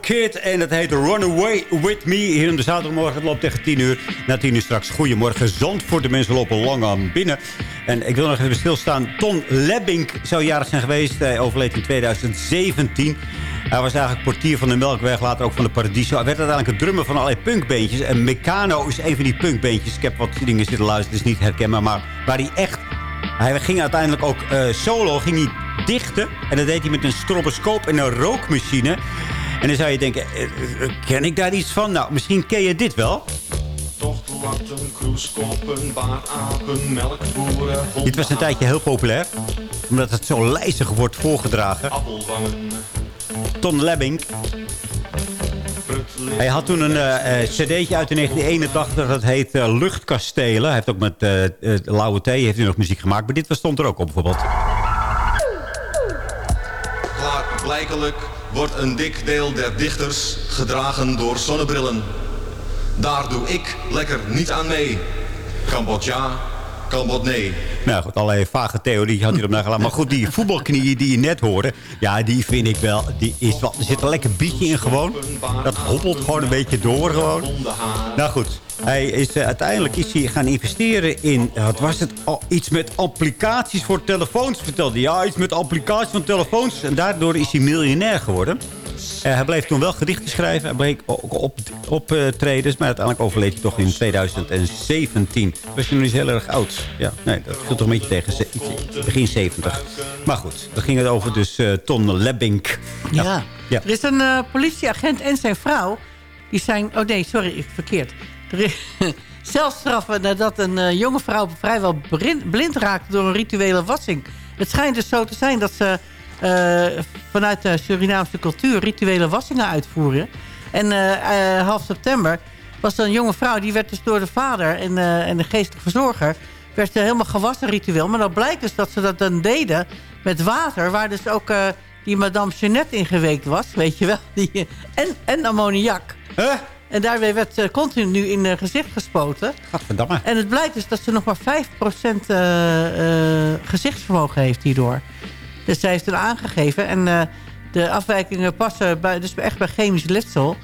En het heet Runaway With Me. Hier in de zaterdagmorgen. Het loopt tegen 10 uur. Na 10 uur straks. Goedemorgen. Zandvoort. De mensen lopen lang aan binnen. En ik wil nog even stilstaan. Ton Lebbink zou jarig zijn geweest. Hij overleed in 2017. Hij was eigenlijk portier van de Melkweg. Later ook van de Paradiso. Hij werd uiteindelijk een drummer van allerlei punkbeentjes. En Meccano is een van die punkbeentjes. Ik heb wat dingen zitten luisteren. Het is niet herkenbaar. Maar waar hij echt... Hij ging uiteindelijk ook eh, solo. Ging hij dichten. En dat deed hij met een stroboscoop en een rookmachine. En dan zou je denken, eh, eh, ken ik daar iets van? Nou, misschien ken je dit wel. Kroeskoppen, baarapen, melkboeren, Dit was een tijdje heel populair. Omdat het zo lijzig wordt voorgedragen. appelwangen. Ton Lebbink. Hij had toen een eh, cd'tje uit in 1981. Dat heet Luchtkastelen. Hij heeft ook met eh, Lauwe T heeft hij nog muziek gemaakt. Maar dit was- stond er ook op bijvoorbeeld. Klaarblijkelijk wordt een dik deel der dichters gedragen door zonnebrillen. Daar doe ik lekker niet aan mee. Cambodja, Cambodnee. Nou goed, allerlei vage theorie had hij erop nagelaten. Maar goed, die voetbalknieën die je net hoorde... ja, die vind ik wel... Die is wel er zit een lekker bietje in gewoon. Dat hobbelt gewoon een beetje door gewoon. Nou goed, hij is, eh, uiteindelijk is hij gaan investeren in... eh, wat was het? al iets met applicaties voor telefoons, vertelde hij. Ja, iets met applicaties van telefoons. En daardoor is hij miljonair geworden. Eh, hij bleef toen wel gedichten schrijven. Hij bleek ook op, optredens. Maar uiteindelijk overleed hij toch in 2017. Was hij nog niet heel erg oud. Ja, nee, dat viel toch een beetje tegen. Begin 70. Maar goed, dan ging het over dus Ton Lebbink. Ja. ja. Er is een politieagent en zijn vrouw. Die zijn... Oh nee, sorry, verkeerd. Zelfstraffen nadat een eh, jonge vrouw vrijwel blind raakte door een rituele wassing. Het schijnt dus zo te zijn dat ze eh, vanuit de Surinaamse cultuur rituele wassingen uitvoeren. En eh, half september was er een jonge vrouw, die werd dus door de vader en, en de geestelijke verzorger... werd helemaal gewassen ritueel. Maar dan blijkt dus dat ze dat dan deden met water... waar dus ook die madame Jeannette in geweekt was, weet je wel. Die, en, en ammoniak. En daarmee werd ze continu in haar gezicht gespoten. Gadverdamme. En het blijkt dus dat ze nog maar 5% eh, eh, gezichtsvermogen heeft hierdoor. Dus zij heeft het aangegeven. En eh, de afwijkingen passen bij, dus echt bij chemisch letsel.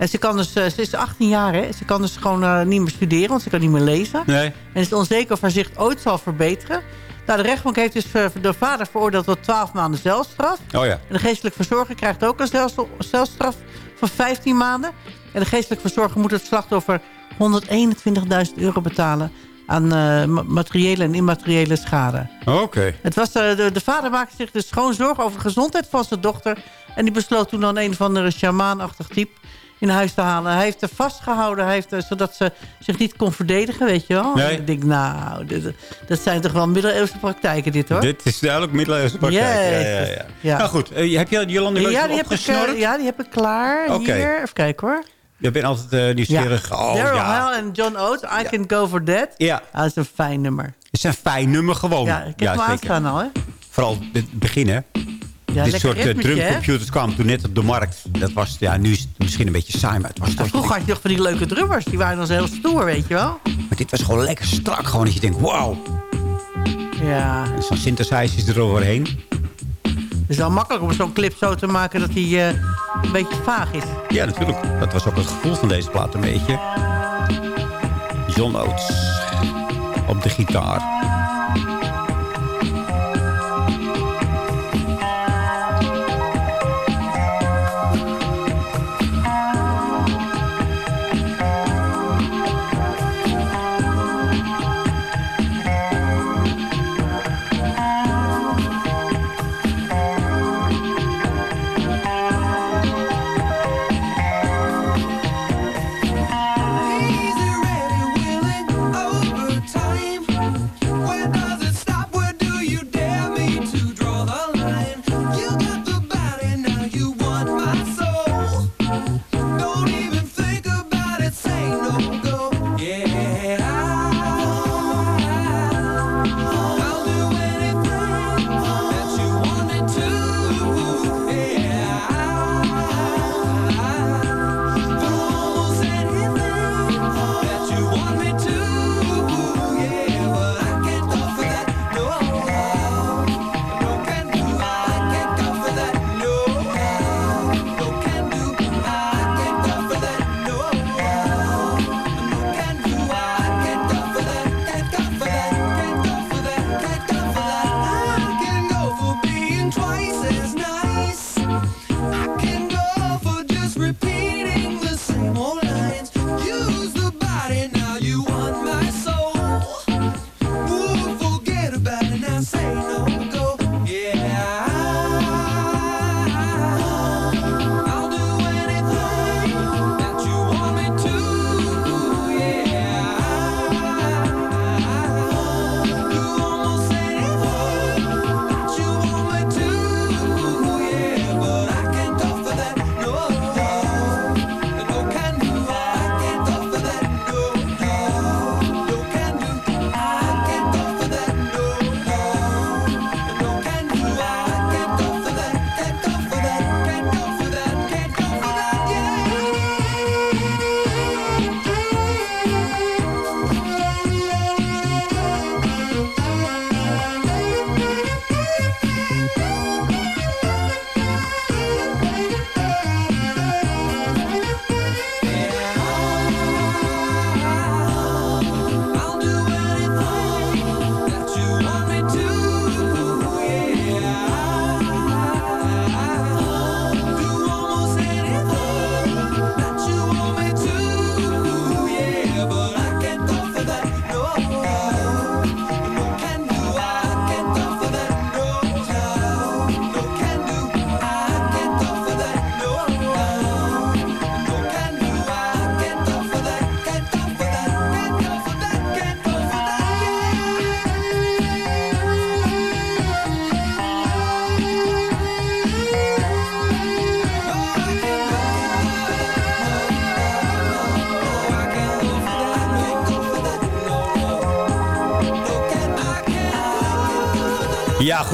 En ze, kan dus, eh, ze is 18 jaar, hè. Ze kan dus gewoon eh, niet meer studeren, want ze kan niet meer lezen. Nee. En is onzeker of haar zicht ooit zal verbeteren. Nou, de rechtbank heeft dus eh, de vader veroordeeld tot 12 maanden celstraf. Oh ja. En de geestelijke verzorger krijgt ook een celstraf van 15 maanden. En de geestelijke verzorger moet het slachtoffer 121.000 euro betalen aan eh, ma- materiële en immateriële schade. Oké. Het was, eh, de, de vader maakte zich dus gewoon zorgen over de gezondheid van zijn dochter. En die besloot toen dan een of andere shamaanachtig type in huis te halen. Hij heeft haar vastgehouden, hij heeft, eh, zodat ze zich niet kon verdedigen, weet je wel. Nee. En ik denk, nou, dit, dat zijn toch wel middeleeuwse praktijken dit, hoor. Dit is duidelijk middeleeuwse praktijk. Ja, ja, ja. Ja. Nou goed, heb je Jolande ja, die heb ik, ja, die heb ik klaar. Hier, even kijken hoor. Je bent altijd eh, nieuwsgierig. Oh, Daryl ja. En John Oates, I Can Go For That. Ja. dat is een fijn nummer. Het is een fijn nummer gewoon. Ja, ik heb hem aanstaan al, hè. Vooral het begin, hè. Ja, Dit soort eh, drumcomputers kwamen toen net op de markt. Dat was, ja, nu is het misschien een beetje saai, maar het was toch... Vroeger had je nog van die leuke drummers. Die waren dan zo heel stoer, weet je wel. Maar dit was gewoon lekker strak. Gewoon dat je denkt, wauw. Ja. En zo'n synthesizer eroverheen. Het is wel makkelijk om zo'n clip zo te maken dat hij eh, een beetje vaag is. Ja, natuurlijk. Dat was ook het gevoel van deze plaat een beetje. John Oates. Op de gitaar.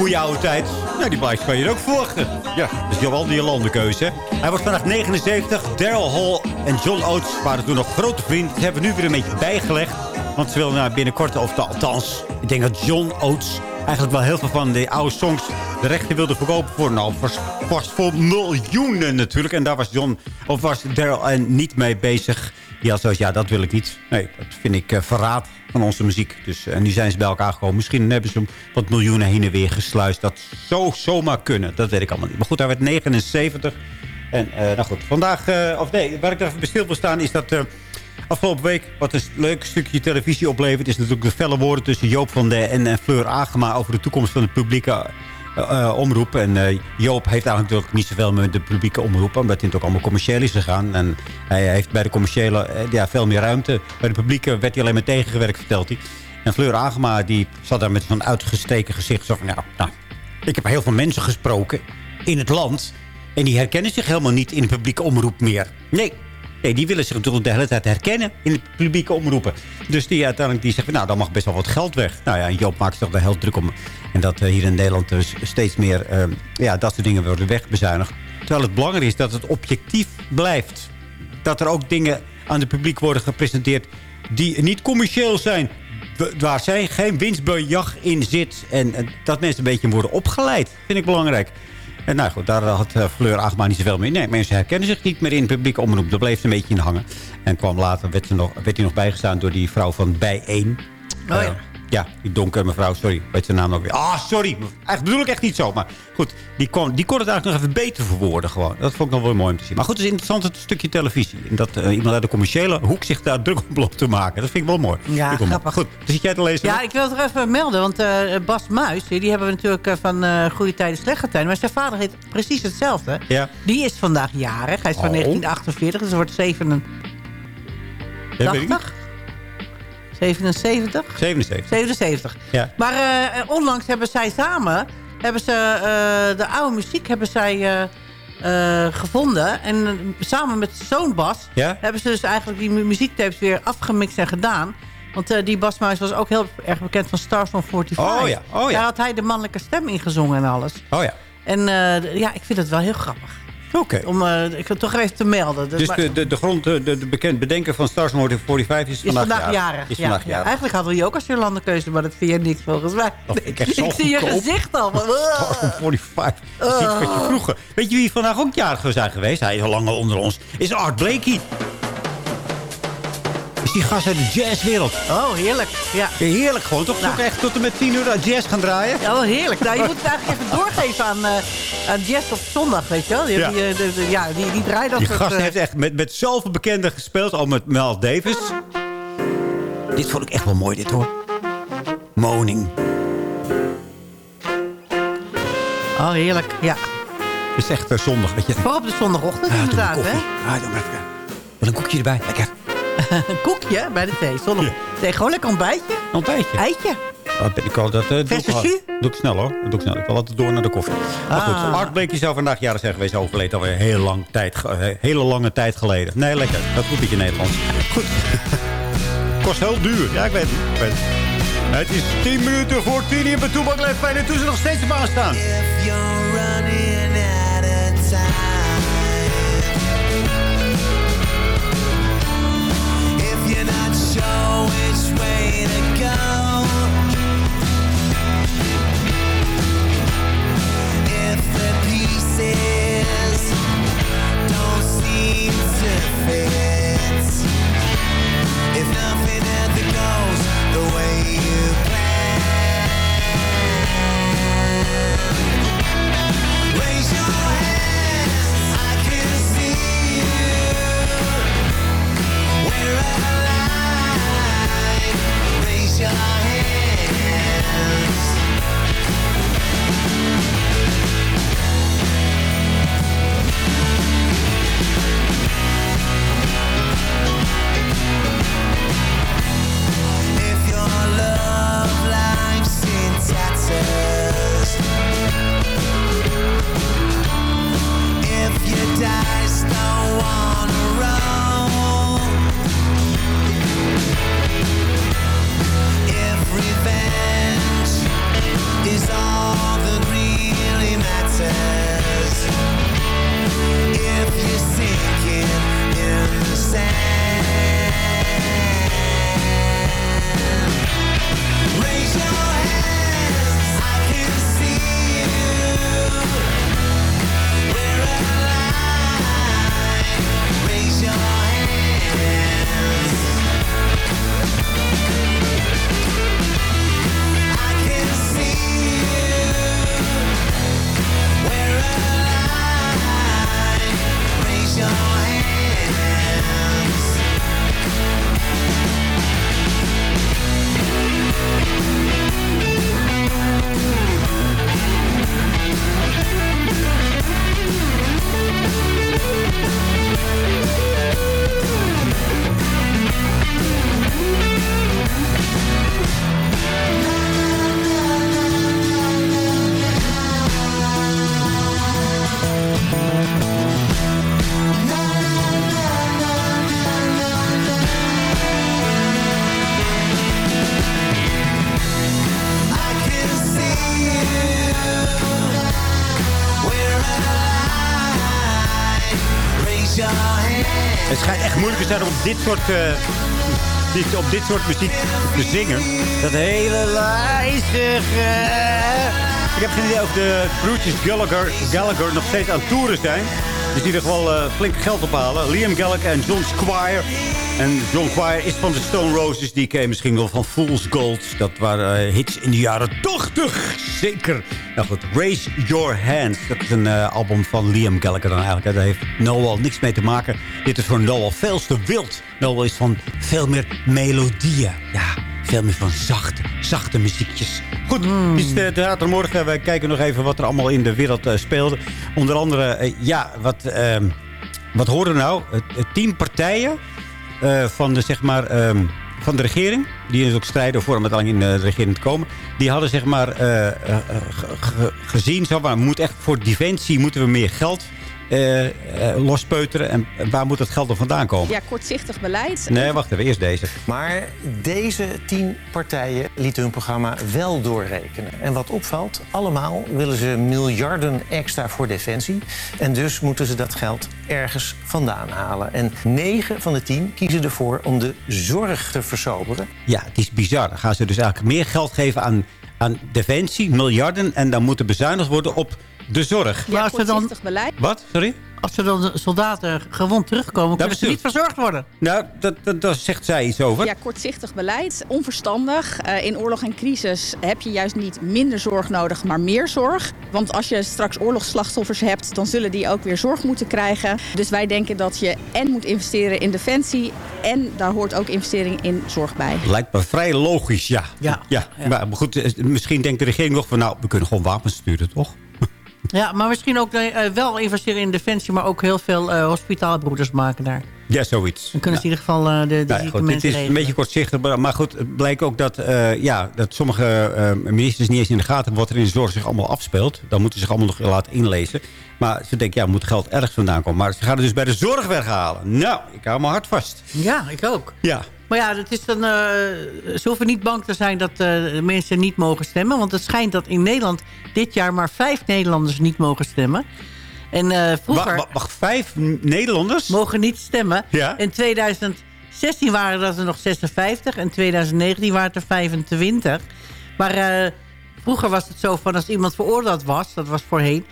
Goede oude tijd. Nou, die bikes kan je ook verwachten. Ja, dat is wel die landenkeuze. Hij wordt vandaag 79. Daryl Hall en John Oates waren toen nog grote vrienden. Ze hebben nu weer een beetje bijgelegd. Want ze willen nou binnenkort, of althans, ik denk dat John Oates eigenlijk wel heel veel van die oude songs de rechten wilde verkopen voor, nou, vast voor miljoenen natuurlijk. En daar was John, of was Daryl en niet mee bezig. Die had zoiets, ja, dat wil ik niet. Nee, dat vind ik eh, verraad van onze muziek. Dus, en nu zijn ze bij elkaar gekomen. Misschien hebben ze wat miljoenen heen en weer gesluist. Dat zou zomaar kunnen. Dat weet ik allemaal niet. Maar goed, hij werd 79. En eh, nou goed, vandaag, eh, of nee, waar ik er even bij stil wil staan... is dat eh, afgelopen week wat een leuk stukje televisie oplevert... is natuurlijk de felle woorden tussen Joop van der en, Fleur Agema... over de toekomst van de publieke eh, omroep. En eh, Joop heeft eigenlijk niet zoveel met de publieke omroep... omdat hij ook allemaal commercieel is gegaan. En hij heeft bij de commerciële eh, ja, veel meer ruimte. Bij de publieke werd hij alleen maar tegengewerkt, vertelt hij. En Fleur Agema die zat daar met zo'n uitgesteken gezicht. Zo nou, nou, ik heb heel veel mensen gesproken in het land... En die herkennen zich helemaal niet in de publieke omroep meer. Nee, die willen zich de hele tijd herkennen in de publieke omroepen. Dus die uiteindelijk die zeggen, nou, dan mag best wel wat geld weg. Nou ja, Joop maakt zich daar heel druk om. En dat eh, hier in Nederland dus steeds meer eh, ja, dat soort dingen worden wegbezuinigd. Terwijl het belangrijk is dat het objectief blijft. Dat er ook dingen aan het publiek worden gepresenteerd die niet commercieel zijn. Waar zij geen winstbejag in zit. En dat mensen een beetje worden opgeleid. Vind ik belangrijk. En nou goed, daar had eh, Fleur Agma niet zoveel mee. Nee, mensen herkennen zich niet meer in het publieke omroep. Daar bleef ze een beetje in hangen. En kwam later, werd, ze nog, werd hij nog bijgestaan door die vrouw van Bijeen. Oh ja. Ja, die donkere mevrouw, sorry. Weet zijn naam ook weer. Ah, sorry. Eigenlijk bedoel ik echt niet zo. Maar goed, die kon, die kon het eigenlijk nog even beter verwoorden gewoon. Dat vond ik nog wel mooi om te zien. Maar goed, het is interessant het stukje televisie. En dat eh, iemand uit de commerciële hoek zich daar druk op loopt te maken. Dat vind ik wel mooi. Ja, ik grappig. Goed, dus zit jij te lezen? Ja, ik wil het er even melden. Want eh, Bas Muis, die hebben we natuurlijk eh, van Goede Tijden, Slechte Tijden. Maar zijn vader heet precies hetzelfde. Ja. Die is vandaag jarig. Hij is van Oh. 1948, dus hij wordt 87. Ja, weet ik niet. 77? 77. 77. Ja. Maar eh, onlangs hebben zij samen... Hebben ze, eh, de oude muziek hebben zij eh, gevonden. En samen met zoon Bas... Ja? hebben ze dus eigenlijk die mu- muziektapes weer afgemixt en gedaan. Want die Bas Muis was ook heel erg bekend van Stars on 45. Oh ja, oh ja. Daar had hij de mannelijke stem in gezongen en alles. Oh ja. En ja, ik vind het wel heel grappig. Oké. Om, eh, ik toch even te melden. Dus maar- de, de, de grond, de, de bekend bedenker van Stars 45 is is vandaag, vandaag jarig. Is ja, vandaag ja. jarig. Eigenlijk hadden we die ook als Jolandekeuze, maar dat vind je niks volgens mij. Dat vind ik echt zo zie je gezicht al. Stars "Ugh." 45. Dat is iets wat je vroeger... Weet je wie vandaag ook jarig zou zijn geweest? Hij is al lang al onder ons. Is Art Blakey. Die gast uit de jazzwereld. Oh, heerlijk. Ja. Heerlijk gewoon. Toch Nou. ook echt tot en met 10 uur jazz gaan draaien? Ja, wel heerlijk. Nou, je moet het eigenlijk even doorgeven aan, eh aan Jess op zondag, weet je wel. Die, Ja. die, eh, de- de- ja, die, die draait dat Die soort, gast eh, heeft echt met, met zoveel bekenden gespeeld. Al met Mel Davis. Dit vond ik echt wel mooi, dit hoor. Moning. Oh, heerlijk. Ja. Het is echt zondag, weet je. Vooral op de zondagochtend Ah, inderdaad, hè? Ah, doe maar even. Wil een koekje erbij? Lekker. Een koekje bij de thee. Zondag. Nee, gewoon lekker ontbijtje. Ontbijtje. Eitje. Dat ben ik al, dat eh, doe, ik al- doe ik snel hoor. Dat doe ik snel. Ik wil altijd door naar de koffie. Maar goed, Ah. Art Blakey zou vandaag jaren zijn geweest. Overleed alweer heel lang tijd, hele lange tijd geleden. Nee, lekker. Dat is een beetje Nederlands. Goed. Kost heel duur. Ja, ik weet het. Ik weet het. Het is 10 minuten voor 10 in Toebak Fijn. En toen ze nog steeds op aanstaan. Sure which way to go, if the pieces don't seem to fit, if nothing ever goes the way you planned, Gracias. Dit soort, eh, dit, op dit soort muziek te zingen. Dat hele lijzige... Ik heb geen idee of de broertjes Gallagher, Gallagher nog steeds aan toeren zijn. Dus die er gewoon eh, flink geld ophalen. Liam Gallagher en John Squire. En John Squire is van de Stone Roses. Die ken misschien wel van Fool's Gold. Dat waren eh, hits in de jaren 80. Zeker. Nou goed, Raise Your Hands. Dat is een eh, album van Liam Gallagher dan eigenlijk. Daar heeft Noel niks mee te maken. Dit is voor Noel veel te wild. Noel is van veel meer melodieën. Ja, veel meer van zachte, zachte muziekjes. Goed, het is de theatermorgen. Wij kijken nog even wat er allemaal in de wereld eh, speelde. Onder andere, eh, ja, wat, ehm, wat hoorden we nou? Tien partijen eh, van, de, zeg maar, ehm, van de regering... die dus ook strijden voor om uiteindelijk in de regering te komen... die hadden zeg maar ge- ge- gezien... Zo, maar moet echt voor defensie moeten we meer geld eh, eh, lospeuteren. En waar moet dat geld dan vandaan komen? Ja, kortzichtig beleid. Nee, wacht even. Eerst deze. Maar deze tien partijen lieten hun programma wel doorrekenen. En wat opvalt, allemaal willen ze miljarden extra voor defensie. En dus moeten ze dat geld ergens vandaan halen. En negen van de tien kiezen ervoor om de zorg te versoberen. Ja, het is bizar. Dan gaan ze dus eigenlijk meer geld geven aan, aan defensie, miljarden. En dan moet er bezuinigd worden op de zorg. Maar als ze dan, beleid. Wat? Sorry? als ze dan soldaten gewond terugkomen, kunnen ze niet verzorgd worden. Nou, dat, dat, daar zegt zij iets over. Ja, kortzichtig beleid, onverstandig. Eh, in oorlog en crisis heb je juist niet minder zorg nodig, maar meer zorg. Want als je straks oorlogsslachtoffers hebt, dan zullen die ook weer zorg moeten krijgen. Dus wij denken dat je en moet investeren in defensie... en daar hoort ook investering in zorg bij. Lijkt me vrij logisch, ja. Ja. ja. Maar goed, eh, misschien denkt de regering nog van... nou, we kunnen gewoon wapens sturen, toch? Ja, maar misschien ook eh, wel investeren in defensie... maar ook heel veel eh hospitaalbroeders maken daar. Ja, zoiets. Dan kunnen ze in ieder geval eh, de, de Nou ja, goed, het is een beetje kortzichtig. maar- Maar goed, het blijkt ook dat, eh, ja, dat sommige eh, ministers niet eens in de gaten hebben... wat er in de zorg zich allemaal afspeelt. Dan moeten ze zich allemaal nog laten inlezen. Maar ze denken, ja, moet geld ergens vandaan komen. Maar ze gaan het dus bij de zorg weghalen. Nou, ik hou me hard vast. Ja, ik ook. Ja. Maar ja, het is dan, eh, ze hoeven niet bang te zijn dat eh, mensen niet mogen stemmen. Want het schijnt dat in Nederland dit jaar maar vijf Nederlanders niet mogen stemmen. En eh, vroeger... Wacht, wacht, vijf Nederlanders? Mogen niet stemmen. Ja. In 2016 waren dat er nog 56. En 2019 waren het er 25. Maar vroeger was het zo van als iemand veroordeeld was... dat was voorheen...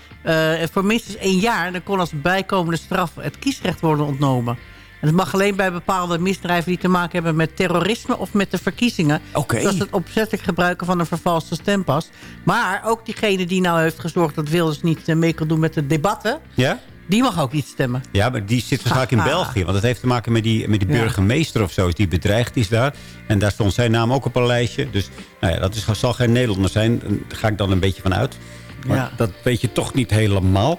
voor minstens één jaar... dan kon als bijkomende straf het kiesrecht worden ontnomen. En het mag alleen bij bepaalde misdrijven die te maken hebben met terrorisme of met de verkiezingen. Oké. Zoals het opzettelijk gebruiken van een vervalste stempas. Maar ook diegene die nou heeft gezorgd dat Wilders niet eh, mee kon doen met de debatten. Ja? Die mag ook niet stemmen. Ja, maar die zit waarschijnlijk in. België. Want dat heeft te maken met die, met die burgemeester of zo. Die bedreigd is daar. En daar stond zijn naam ook op een lijstje. Dus nou ja, dat is, zal geen Nederlander zijn. Daar ga ik dan een beetje van uit. Maar Ja. dat weet je toch niet helemaal.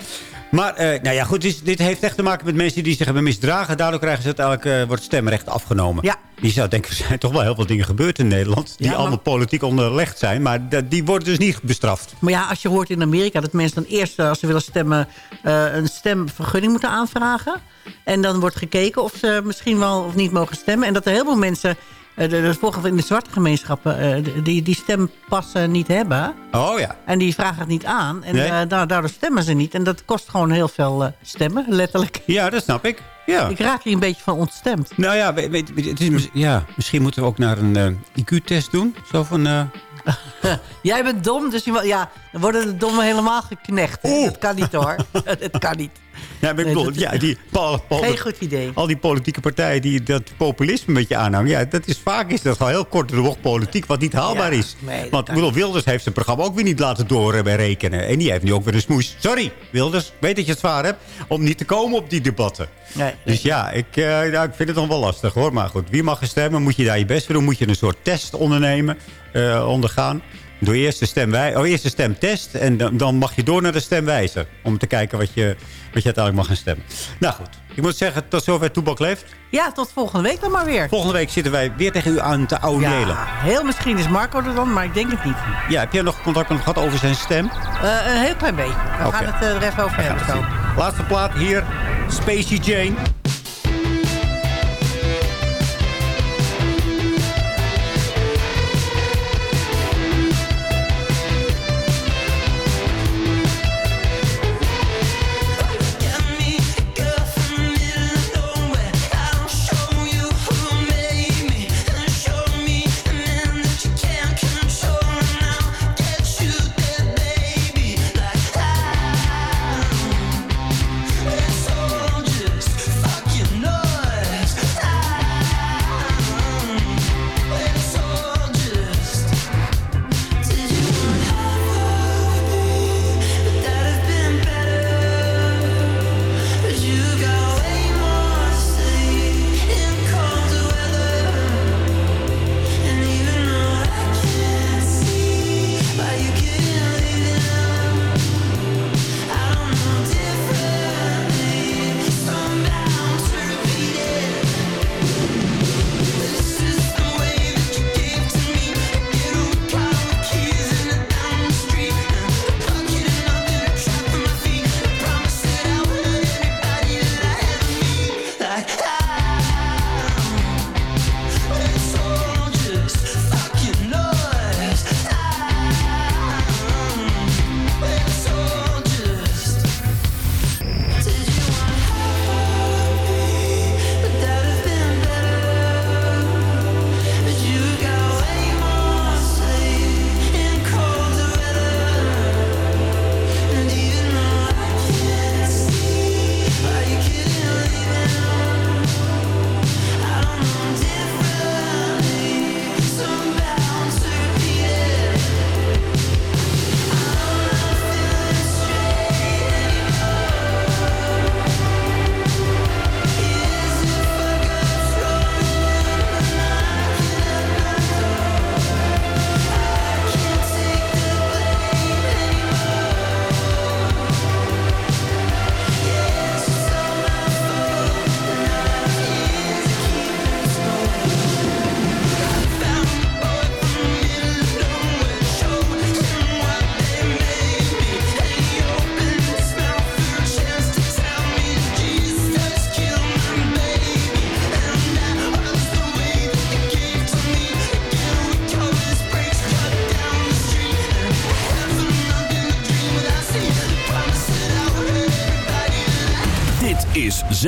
Maar eh, nou ja, goed, dit, dit heeft echt te maken met mensen die zich hebben misdragen. Daardoor krijgen ze uiteindelijk, eh wordt stemrecht afgenomen. Ja. Je zou denken, er zijn toch wel heel veel dingen gebeurd in Nederland... die Ja, maar- allemaal politiek onderlegd zijn. Maar die worden dus niet bestraft. Maar ja, als je hoort in Amerika dat mensen dan eerst, eh, als ze willen stemmen, een stemvergunning moeten aanvragen. En dan wordt gekeken of ze misschien wel of niet mogen stemmen. En dat er heel veel mensen, eh, de, volgens in de zwarte gemeenschappen, eh, die, die stempassen niet hebben. Oh ja. En die vragen het niet aan. En Nee. eh, da- daardoor stemmen ze niet. En dat kost gewoon heel veel stemmen, letterlijk. Ja, dat snap ik. Ja. Ik raak hier een beetje van ontstemd. Nou ja, weet, weet- het is, ja, misschien moeten we ook naar een IQ-test doen. Zo van... Jij bent dom, dus je, ja, dan worden de dommen helemaal geknecht. Dat kan niet hoor. dat kan niet. Ja, maar ik bedoel, ja, die, Paul, Paul- Geen goed idee. al die politieke partijen die dat populisme een beetje aanhangen. Ja, dat is vaak is dat gewoon heel kort de bocht politiek wat niet haalbaar Ja, is. nee, Want bedoel, Wilders heeft zijn programma ook weer niet laten doorrekenen. En die heeft nu ook weer een smoes. Sorry, Wilders, weet dat je het zwaar hebt om niet te komen op die debatten. Nee, Dus ja, ik, eh, nou, ik vind het nog wel lastig hoor. Maar goed, wie mag er stemmen? Moet je daar je best voor doen? Moet je een soort test ondernemen, eh, ondergaan? Doe eerst de, stemwij oh, eerst de stemtest en dan, dan mag je door naar de stemwijzer. Om te kijken wat je, wat je uiteindelijk mag gaan stemmen. Nou goed, ik moet zeggen, tot zover Toebak leeft. Ja, tot volgende week dan maar weer. Volgende week zitten wij weer tegen u aan te audelen. Ja, heel misschien is Marco er dan, maar ik denk het niet. Ja, heb jij nog contact met hem gehad over zijn stem? Eh, een heel klein beetje. We gaan het eh, er even over hebben zo. Laatste plaat hier, Spacey Jane.